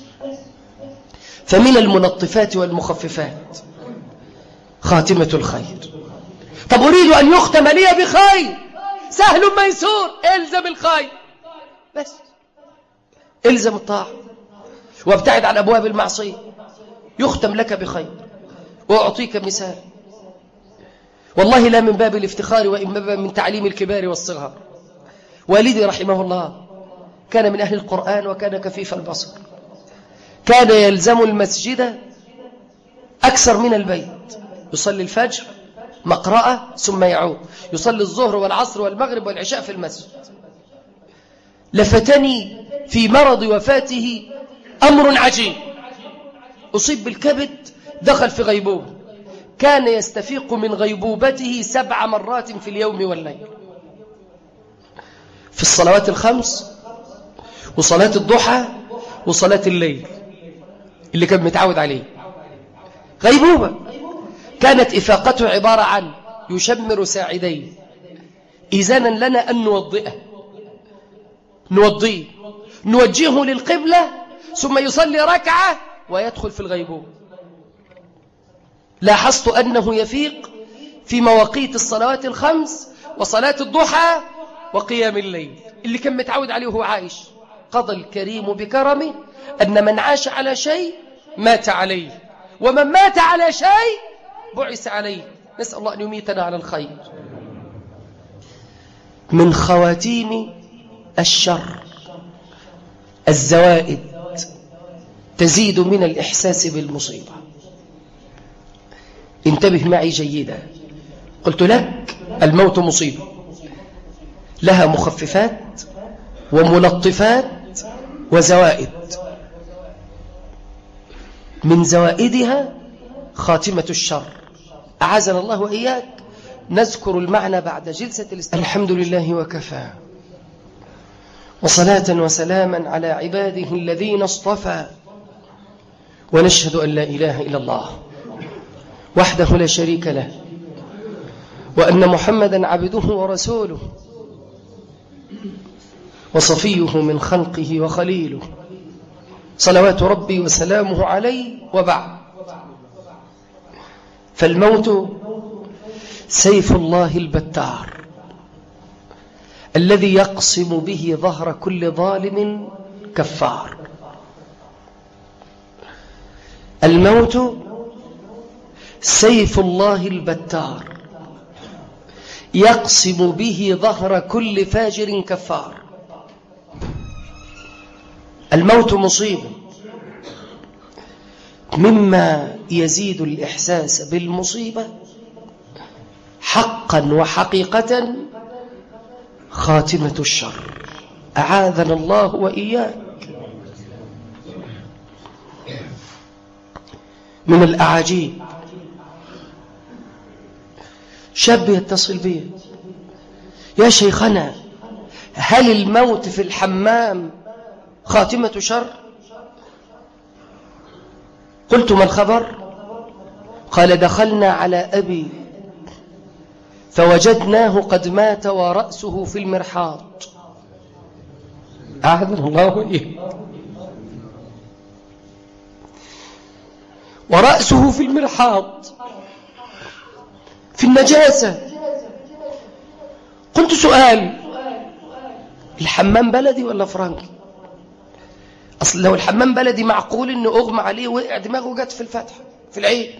Speaker 3: فمن الملطفات والمخففات خاتمة الخير. طب أريد أن يختم لي بخير. سهل ميسور إلزم الخير. بس. إلزم الطاعة. وابتعد عن أبواب المعصية. يختم لك بخير. وأعطيك مثال. والله لا من باب الافتخار وإن باب من تعليم الكبار والصغار. والدي رحمه الله كان من أهل القرآن وكان كفيف البصر. كان يلزم المسجد أكثر من البيت. يصلي الفجر مقرأة ثم يعود. يصلي الظهر والعصر والمغرب والعشاء في المسجد. لفتني في مرض وفاته أمر عجيب. أصيب بالكبد دخل في غيبوبة. كان يستفيق من غيبوبته سبع مرات في اليوم والليل. في الصلوات الخمس وصلاة الضحى وصلاة الليل اللي كان متعود عليه. غيبوبة. كانت إفاقته عبارة عن يشمر ساعديه إذانا لنا أن نوضئه. نوضيه. نوجهه للقبلة ثم يصلي ركعة ويدخل في الغيبوبة. لاحظت أنه يفيق في مواقيت الصلوات الخمس وصلاة الضحى وقيام الليل. اللي كان متعود عليه وهو عايش قضى الكريم بكرمه أن من عاش على شيء مات عليه ومن مات على شيء بعث عليه. نسأل الله أن يميتنا على الخير. من خواتيم الشر الزوائد تزيد من الإحساس بالمصيبة. انتبه معي جيدا. قلت لك الموت مصيبة. لها مخففات وملطفات وزوائد. من زوائدها خاتمة الشر. أعزنا الله وإياك. نذكر المعنى بعد جلسة الاستماع. الحمد لله وكفى. وصلاة وسلاما على عباده الذين اصطفى. ونشهد أن لا إله إلا الله. وحده لا شريك له. وأن محمدا عبده ورسوله. وصفيه من خلقه وخليله. صلوات ربي وسلامه عليه وبعد. فالموت سيف الله البتار. الذي يقسم به ظهر كل ظالم كفار. الموت سيف الله البتار يقسم به ظهر كل فاجر كفار. الموت مصيبة مما يزيد الإحساس بالمصيبة حقا وحقيقة خاتمة الشر. أعاذنا الله وإياك. من الأعاجيب شاب يتصل بي. يا شيخنا هل الموت في الحمام خاتمة شر؟ قلت ما الخبر؟ قال دخلنا على أبي فوجدناه قد مات ورأسه في المرحاض. أعذن الله إيه ورأسه في المرحاض. في النجاسة قلت سؤال. الحمام بلدي ولا فرنكي؟ أصل لو الحمام بلدي معقول إنه أغمى عليه وقع دماغه جت في الفتح في العين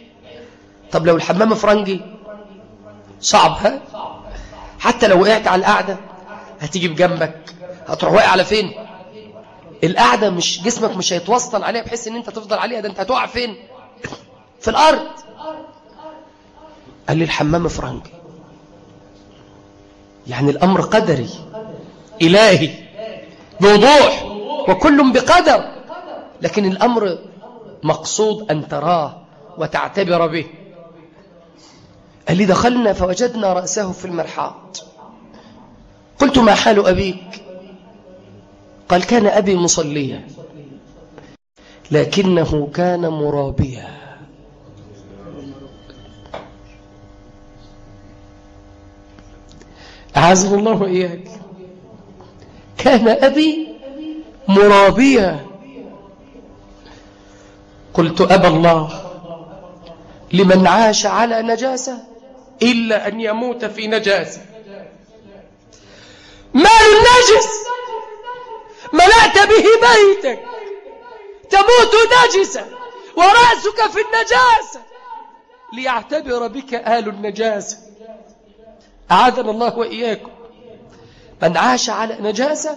Speaker 3: طب لو الحمام فرنجي صعب ها؟ حتى لو وقعت على القعدة هتيجي بجنبك. هتروح واقع على فين؟ القعدة مش جسمك مش هيتوسطن عليها بحيث إن أنت تفضل عليها ده أنت هتقع فين؟ في الأرض. قال لي الحمام فرنجي. يعني الأمر قدري. إلهي. بوضوح. وكل بقدر. لكن الأمر مقصود أن تراه وتعتبر به. قال لي دخلنا فوجدنا رأسه في المرحاض. قلت ما حال أبيك؟ قال كان أبي مصليا. لكنه كان مرابيا. أعزه الله وإياك. كان أبي مرابيا. قلت أبى الله لمن عاش على نجاسة إلا أن يموت في نجاسة. مال النجس ملأت به بيتك. تموت نجسا ورأسك في النجاسة. ليعتبر بك آل النجاسة. أعاذنا الله وإياكم. من عاش على نجاسة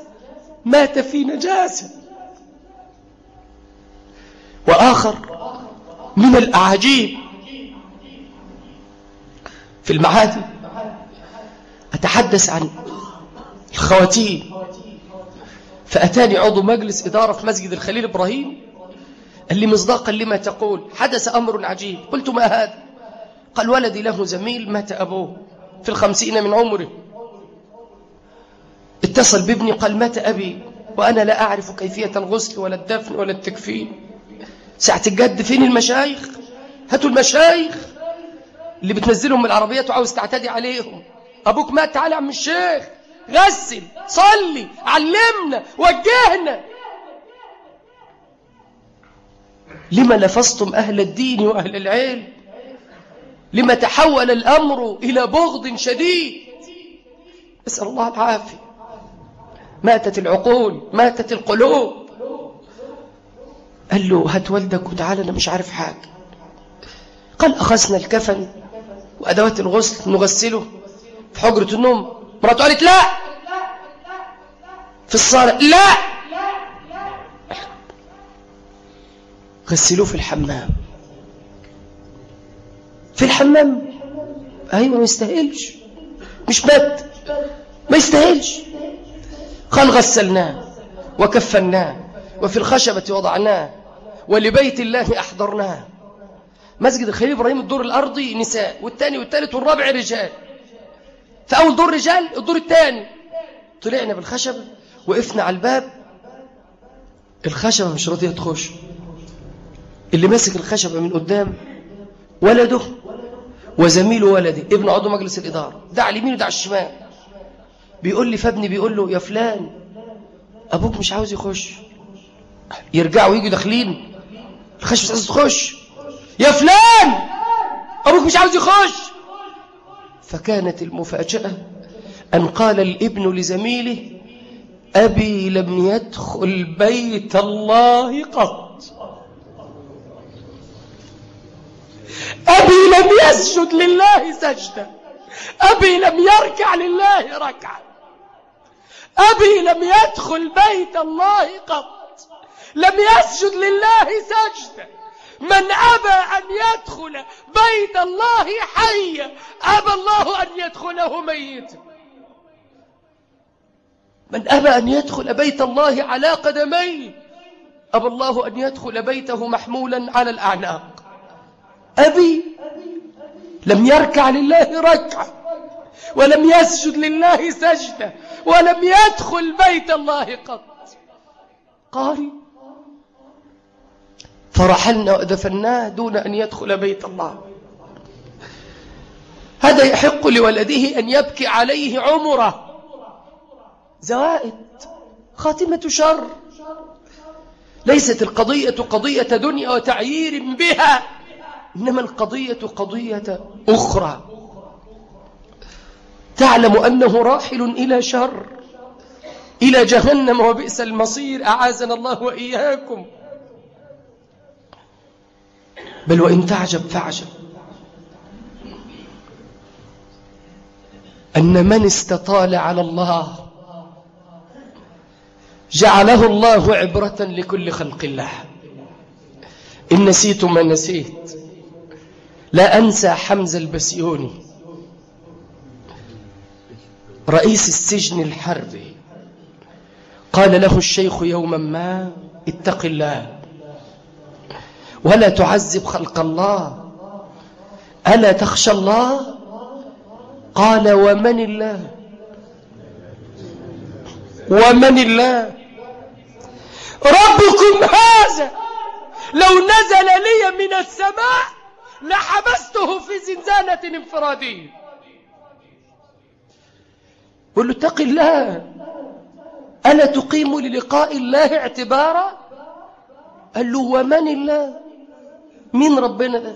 Speaker 3: مات في نجاسة. وآخر من الأعاجيب. في المعادي أتحدث عن الخواتيم. فأتاني عضو مجلس إدارة في مسجد الخليل إبراهيم قال لي مصداقا لما تقول حدث أمر عجيب. قلت ما هذا؟ قال ولدي له زميل مات أبوه. في الخمسين من عمره اتصل بابني قال مات أبي وأنا لا أعرف كيفية الغسل ولا الدفن ولا التكفين. ساعة الجد فين المشايخ؟ هاتوا المشايخ اللي بتنزلهم من العربيات وعاوز تعتدي عليهم. أبوك مات تعالى عم الشيخ غسل صلي علمنا وجهنا. لما لفظتم أهل الدين وأهل العلم لما تحول الأمر إلى بغض شديد. اسأل الله العافية. ماتت العقول ماتت القلوب. قال له هات والدك وتعالى أنا مش عارف حاجة. قال أخذنا الكفن وأدوات الغسل نغسله في حجرة النوم. مراته قالت لا. في الصالة لا. غسلوه في الحمام. في الحمام. أيوة ما يستاهلش. مش مات ما يستاهلش. قال غسلناه وكفناه وفي الخشبة وضعناه ولبيت الله أحضرناه. مسجد الخليل إبراهيم الدور الأرضي نساء والثاني والثالث والرابع رجال. فأول دور رجال الدور الثاني. طلعنا بالخشبة وقفنا على الباب. الخشبة مش راضية تخش. اللي ماسك الخشبة من قدام ولده وزميله ولدي ابن عضو مجلس الإدارة ده على اليمين وده على الشمال. بيقول لي فابني بيقول له يا فلان أبوك مش عاوز يخش. يرجعوا ويجوا داخلين. الخشبة مش عاوز تخش. يا فلان أبوك مش عاوز يخش. فكانت المفاجأة أن قال الابن لزميله أبي لم يدخل بيت الله قط. أبي لم يسجد لله سجدة أبي لم يركع لله ركعة أبي لم يدخل بيت الله قط. لم يسجد لله سجدة من أبى أن يدخل بيت الله حيا أبى الله أن يدخله ميتا. من أبى أن يدخل بيت الله على قدميه أبى الله أن يدخل بيته محمولا على الأعناق. أبي لم يركع لله ركعة ولم يسجد لله سجدة ولم يدخل بيت الله قط. قال فرحلنا ودفناه دون أن يدخل بيت الله. هذا يحق لولده أن يبكي عليه عمره. زوائد خاتمة شر. ليست القضية قضية دنيا وتعيير بها. إنما القضية قضية أخرى. تعلم أنه راحل إلى شر إلى جهنم وبئس المصير. أعاذنا الله وإياكم. بل وإن تعجب فاعجب. أن من استطال على الله جعله الله عبرة لكل خلق الله. إن نسيت ما نسيت. لا أنسى حمزة البسيوني رئيس السجن الحربي. قال له الشيخ يوما ما اتق الله ولا تعذب خلق الله. ألا تخشى الله؟ قال ومن الله؟ ومن الله؟ ربكم هذا لو نزل لي من السماء لحبسته في زنزانة انفرادية قل له اتق الله. ألا تقيم للقاء الله اعتبارا؟ قال له ومن الله؟ مين ربنا ده؟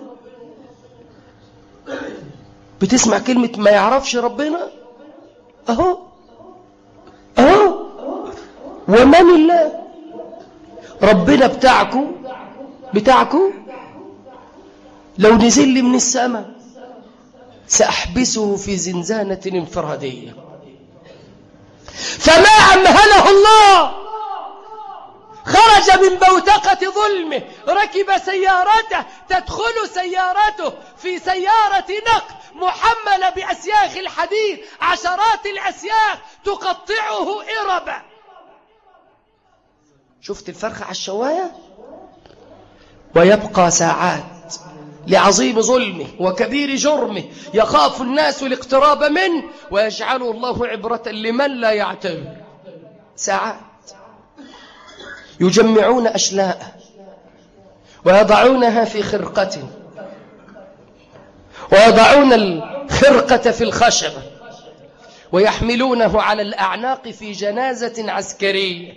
Speaker 3: بتسمع كلمة ما يعرفش ربنا؟ أهو. أهو. ومن الله؟ ربنا بتاعكو؟ بتاعكو؟ لو نزل لي من السماء سأحبسه في زنزانة انفرادية فما أمهله الله. خرج من بوتقة ظلمه ركب سيارته تدخل سيارته في سيارة نقل محملة بأسياخ الحديد عشرات الأسياخ تقطعه إربا شفت الفرخة على الشواية؟ ويبقى ساعات لعظيم ظلمه وكبير جرمه يخاف الناس الاقتراب منه ويجعله الله عبرة لمن لا يعتبر ساعات. يجمعون أشلاء ويضعونها في خرقة. ويضعون الخرقة في الخشبة ويحملونه على الأعناق في جنازة عسكرية.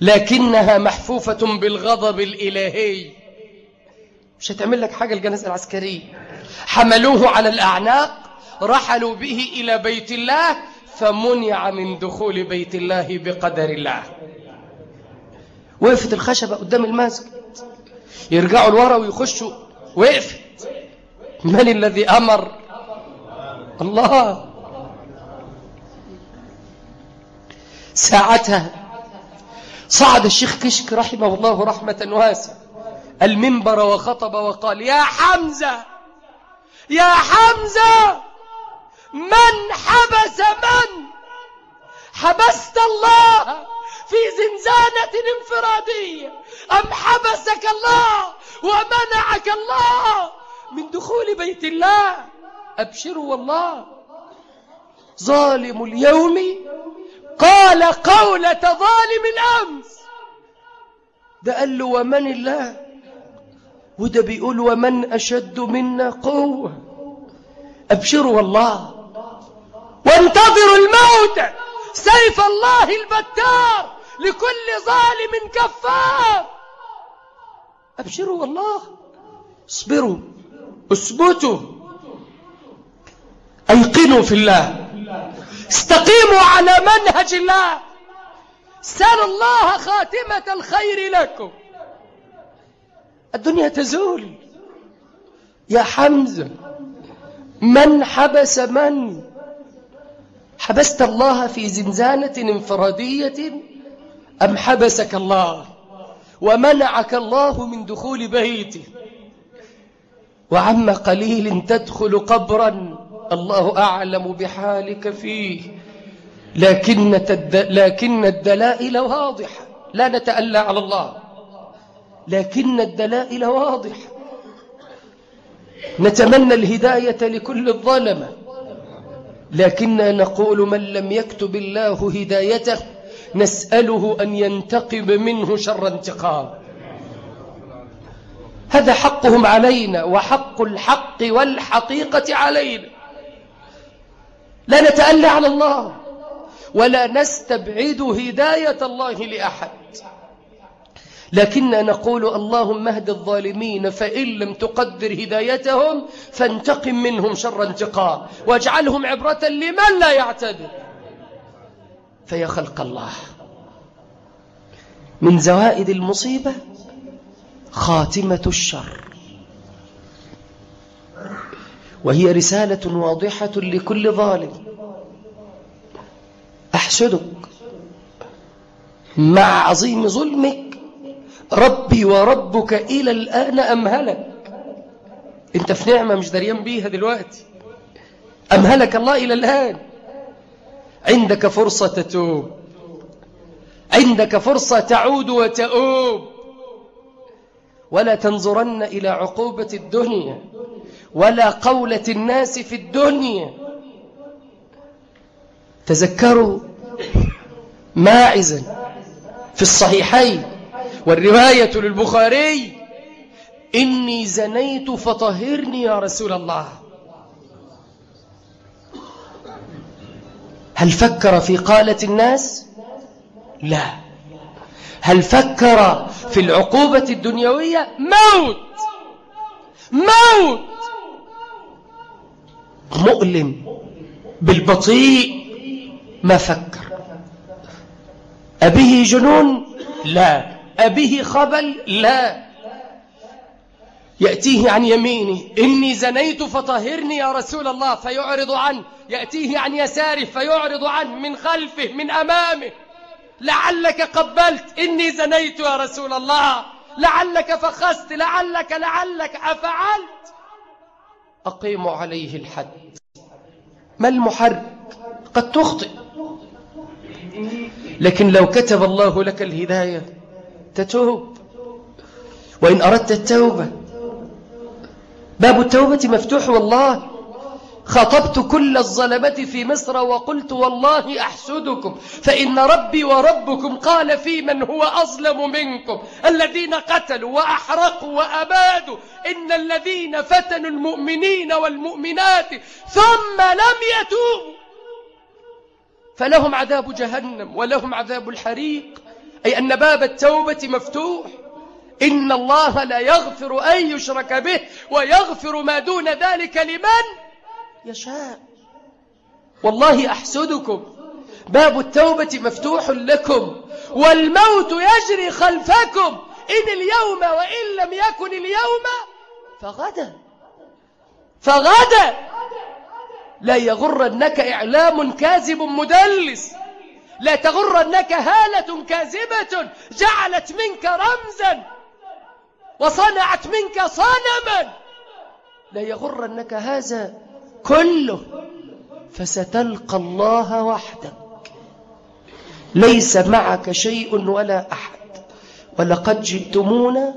Speaker 3: لكنها محفوفة بالغضب الإلهي. مش هتعمل لك حاجة الجنازة العسكرية حملوه على الأعناق رحلوا به إلى بيت الله فمنع من دخول بيت الله بقدر الله. وقفت الخشبة قدام المسجد. يرجعوا لورا ويخشوا. وقفت من الذي أمر؟ الله. ساعتها صعد الشيخ كشك رحمه الله رحمة واسعة. المنبر وخطب وقال يا حمزة يا حمزة من حبس من؟ حبست الله في زنزانة انفرادية. أم حبسك الله ومنعك الله من دخول بيت الله؟ أبشروا والله. ظالم اليوم قال قولة ظالم الأمس. ده قال له ومن الله؟ وده بيقول ومن أشد منا قوة. أبشروا والله. وانتظروا الموت. سيف الله البتار لكل ظالم كفار. أبشروا والله. اصبروا. اثبتوا. أيقنوا في الله. استقيموا على منهج الله. سأل الله خاتمة الخير لكم. الدنيا تزول. يا حمزة من حبس من؟ حبست الله في زنزانة انفرادية أم حبسك الله؟ ومنعك الله من دخول بيته وعم قليل تدخل قبرا الله أعلم بحالك فيه. لكن. لكن الدلائل واضحة. لا نتألى على الله. لكن الدلائل واضحة. نتمنى الهداية لكل الظلمة. لكننا نقول من لم يكتب الله هدايته نسأله أن ينتقم منه شر انتقام. هذا حقهم علينا وحق الحق والحقيقة علينا. لا نتألى على الله ولا نستبعد هداية الله لأحد. لكننا نقول اللهم اهد الظالمين فإن لم تقدر هدايتهم فانتقم منهم شر انتقام واجعلهم عبرة لمن لا يعتدر فيا خلق الله من زوائد المصيبة خاتمة الشر. وهي رسالة واضحة لكل ظالم. أحسدك مع عظيم ظلمك ربي وربك إلى الآن أمهلك أنت في نعمة مش دريان بيها دلوقتي. أمهلك الله إلى الآن؟ عندك فرصة تتوب. عندك فرصة تعود وتؤوب. ولا تنظرن إلى عقوبة الدنيا ولا قولة الناس في الدنيا. تذكروا ماعزا في الصحيحين. والرواية للبخاري إني زنيت فطهرني يا رسول الله. هل فكر في قالة الناس؟ لا. هل فكر في العقوبة الدنيوية؟ موت. موت. مؤلم بالبطيء ما فكر. أبيه جنون؟ لا. أبيه خبل؟ لا. يأتيه عن يمينه. إني زنيت فطهرني يا رسول الله فيعرض عنه يأتيه عن يساره فيعرض عنه من خلفه من أمامه. لعلك قبلت. إني زنيت يا رسول الله. لعلك فخست. لعلك لعلك. أفعلت. أقيم عليه الحد. ما المحرك؟ قد تخطئ. لكن لو كتب الله لك الهداية تتوب. وإن أردت التوبة. باب التوبة مفتوح والله. خطبت كل الظلمة في مصر وقلت والله أحسدكم. فإن ربي وربكم قال في من هو أظلم منكم. الذين قتلوا وأحرقوا وأبادوا. إن الذين فتنوا المؤمنين والمؤمنات ثم لم يتوبوا. فلهم عذاب جهنم ولهم عذاب الحريق. أي أن باب التوبة مفتوح. إن الله لا يغفر أن يشرك به ويغفر ما دون ذلك لمن يشاء. والله أحسدكم. باب التوبة مفتوح لكم. والموت يجري خلفكم. إن اليوم وإن لم يكن اليوم فغدا. فغدا. لا يغرنك إعلام كاذب مدلس. لا تغرنك هالة كاذبة جعلت منك رمزا وصنعت منك صنما. لا يغرنك هذا كله فستلقى الله وحدك. ليس معك شيء ولا أحد. ولقد جئتمونا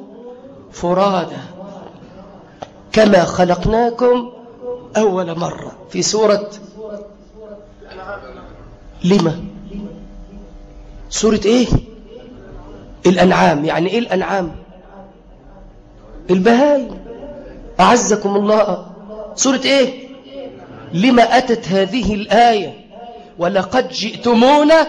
Speaker 3: فرادا كما خلقناكم أول مرة. في سورة لما؟ سورة إيه؟ الأنعام. يعني إيه الأنعام؟ البهايم. أعزكم الله. سورة إيه؟ لما أتت هذه الآية ولقد جئتمونا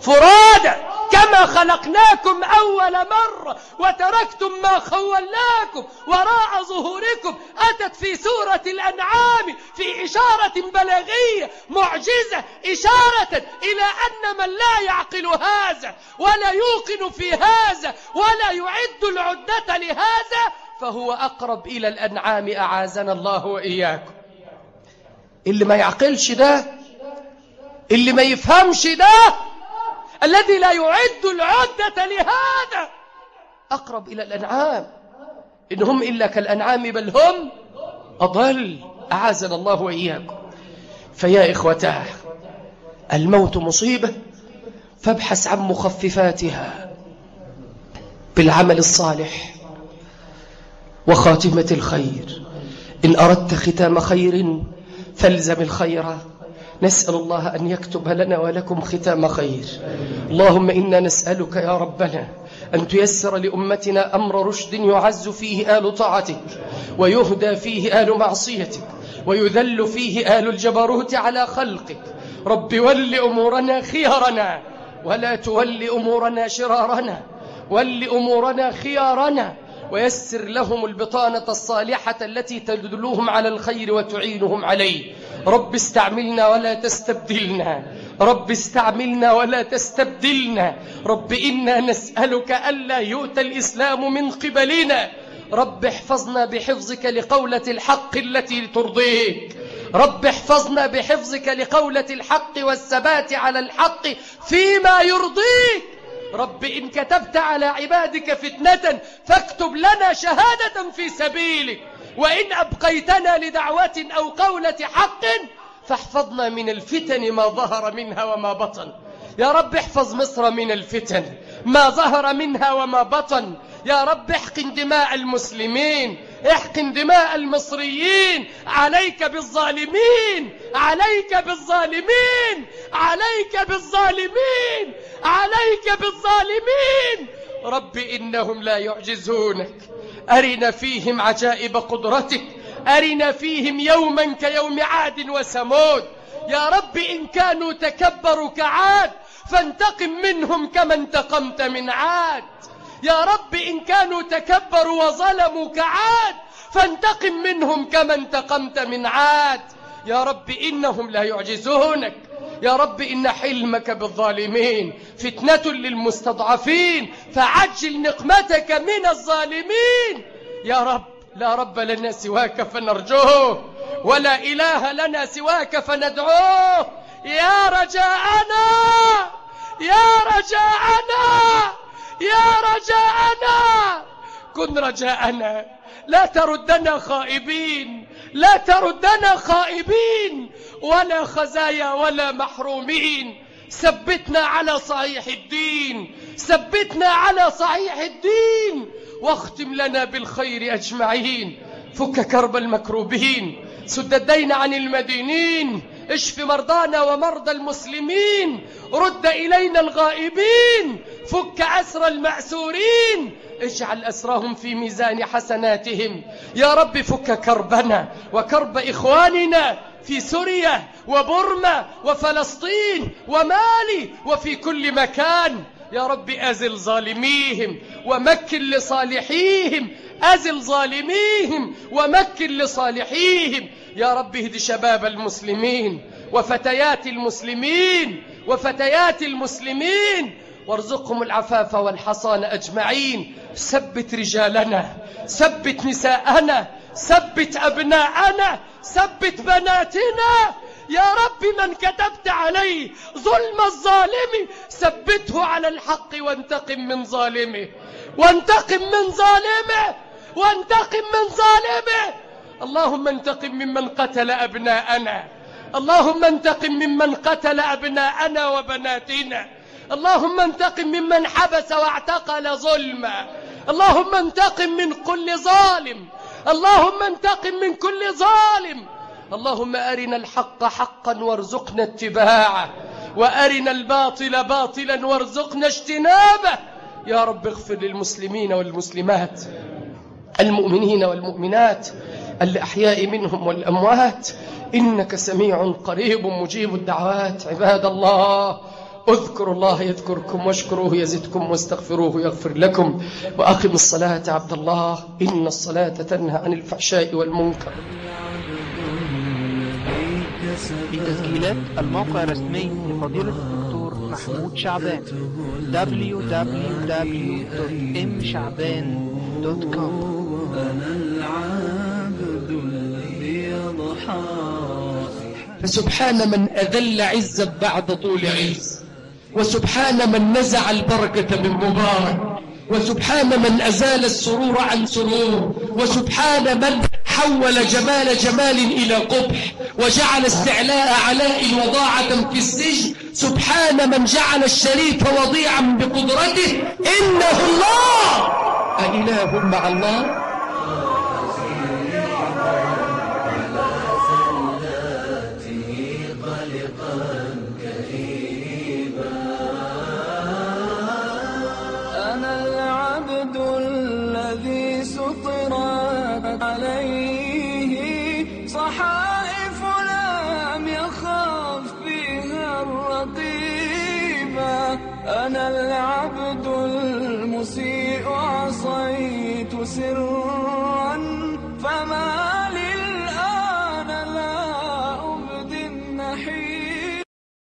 Speaker 3: فرادا. كما خلقناكم أول مرة وتركتم ما خولناكم وراء ظهوركم أتت في سورة الأنعام في إشارة بلاغية معجزة إشارة إلى أن من لا يعقل هذا ولا يوقن في هذا ولا يعد العدة لهذا فهو أقرب إلى الأنعام أعازنا الله وإياكم. اللي ما يعقلش ده اللي ما يفهمش ده الذي لا يعد العدة لهذا. أقرب إلى الأنعام. إن هم إلا كالأنعام بل هم أضل. أعازنا الله وإياكم. فيا إخوتاه الموت مصيبة فابحث عن مخففاتها بالعمل الصالح وخاتمة الخير. إن أردت ختام خير فالزم الخير نسأل الله أن يكتب لنا ولكم ختام خير. اللهم إنا نسألك يا ربنا أن تيسر لأمتنا أمر رشد يعز فيه آل طاعتك ويهدى فيه آل معصيتك ويذل فيه آل الجبروت على خلقك. رب ول أمورنا خيارنا ولا تول أمورنا شرارنا. ول أمورنا خيارنا ويسر لهم البطانة الصالحة التي تدلوهم على الخير وتعينهم عليه. رب استعملنا ولا تستبدلنا. رب استعملنا ولا تستبدلنا. رب إنا نسألك ألا يؤتى الإسلام من قبلنا. رب احفظنا بحفظك لقولة الحق التي ترضيك. رب احفظنا بحفظك لقولة الحق والثبات على الحق فيما يرضيك. رب إن كتبت على عبادك فتنة فاكتب لنا شهادة في سبيلك. وإن أبقيتنا لدعوة أو قولة حق فاحفظنا من الفتن ما ظهر منها وما بطن. يا رب احفظ مصر من الفتن ما ظهر منها وما بطن. يا رب احقن دماء المسلمين. احقن دماء المصريين. عليك بالظالمين. عليك بالظالمين. عليك بالظالمين. عليك بالظالمين. رب إنهم لا يعجزونك. أرنا فيهم عجائب قدرتك. أرنا فيهم يوما كيوم عاد وسمود يا رب إن كانوا تكبروا كعاد فانتقم منهم كما انتقمت من عاد. يا رب إن كانوا تكبروا وظلموا كعاد فانتقم منهم كما انتقمت من عاد. يا رب إنهم لا يعجزونك. يا رب إن حلمك بالظالمين. فتنة للمستضعفين. فعجل نقمتك من الظالمين. يا رب لا رب لنا سواك فنرجوه ولا إله لنا سواك فندعوه. يا رجاءنا! يا رجاءنا! يا رجاءنا! كن رجاءنا. لا تردنا خائبين. لا تردنا خائبين. ولا خزايا ولا محرومين. ثبتنا على صحيح الدين. ثبتنا على صحيح الدين. واختم لنا بالخير أجمعين. فك كرب المكروبين. سد الدين عن المدينين. اشف مرضانا ومرضى المسلمين رد إلينا الغائبين فك أسر المأسورين اجعل أسرهم في ميزان حسناتهم. يا رب فك كربنا وكرب إخواننا في سوريا وبرما وفلسطين ومالي وفي كل مكان. يا رب أزل ظالميهم ومكن لصالحيهم أزل ظالميهم ومكن لصالحيهم. يا رب اهد شباب المسلمين وفتيات المسلمين وفتيات المسلمين وارزقهم العفاف والحصان أجمعين. ثبت رجالنا ثبت نساءنا ثبت أبناءنا ثبت بناتنا. يا رب من كتبت عليه ظلم الظالم ثبته على الحق وانتقم من ظالمه. وانتقم من ظالمه وانتقم من ظالمه. اللهم انتقم ممن قتل أبناءنا. اللهم انتقم ممن قتل أبناءنا وبناتنا. اللهم انتقم ممن حبس واعتقل ظلما. اللهم انتقم من كل ظالم. اللهم انتقم من كل ظالم. اللهم أرنا الحق حقا وارزقنا اتباعه وأرنا الباطل باطلا وارزقنا اجتنابه. يا رب اغفر للمسلمين والمسلمات المؤمنين والمؤمنات الأحياء منهم والأموات. إنك سميع قريب مجيب الدعوات. عباد الله اذكروا الله يذكركم واشكروه يزدكم واستغفروه يغفر لكم. وأقم الصلاة عبد الله. إن الصلاة تنهى عن الفحشاء والمنكر.
Speaker 1: لتسجيلات الموقع الرسمي لفضيلة الدكتور محمود شعبان www.mshعبان.com
Speaker 2: أنا العبد الذي يضحى
Speaker 3: فسبحان من أذل عزا بعد طول عز وسبحان من نزع البركة من مبارك. وسبحان من أزال السرور عن سرور وسبحان من حول جمال جمال إلى قبح وجعل استعلاء علاء وضاعة في السجن. سبحان من جعل الشريف وضيعا بقدرته إنه الله! أإله مع الله؟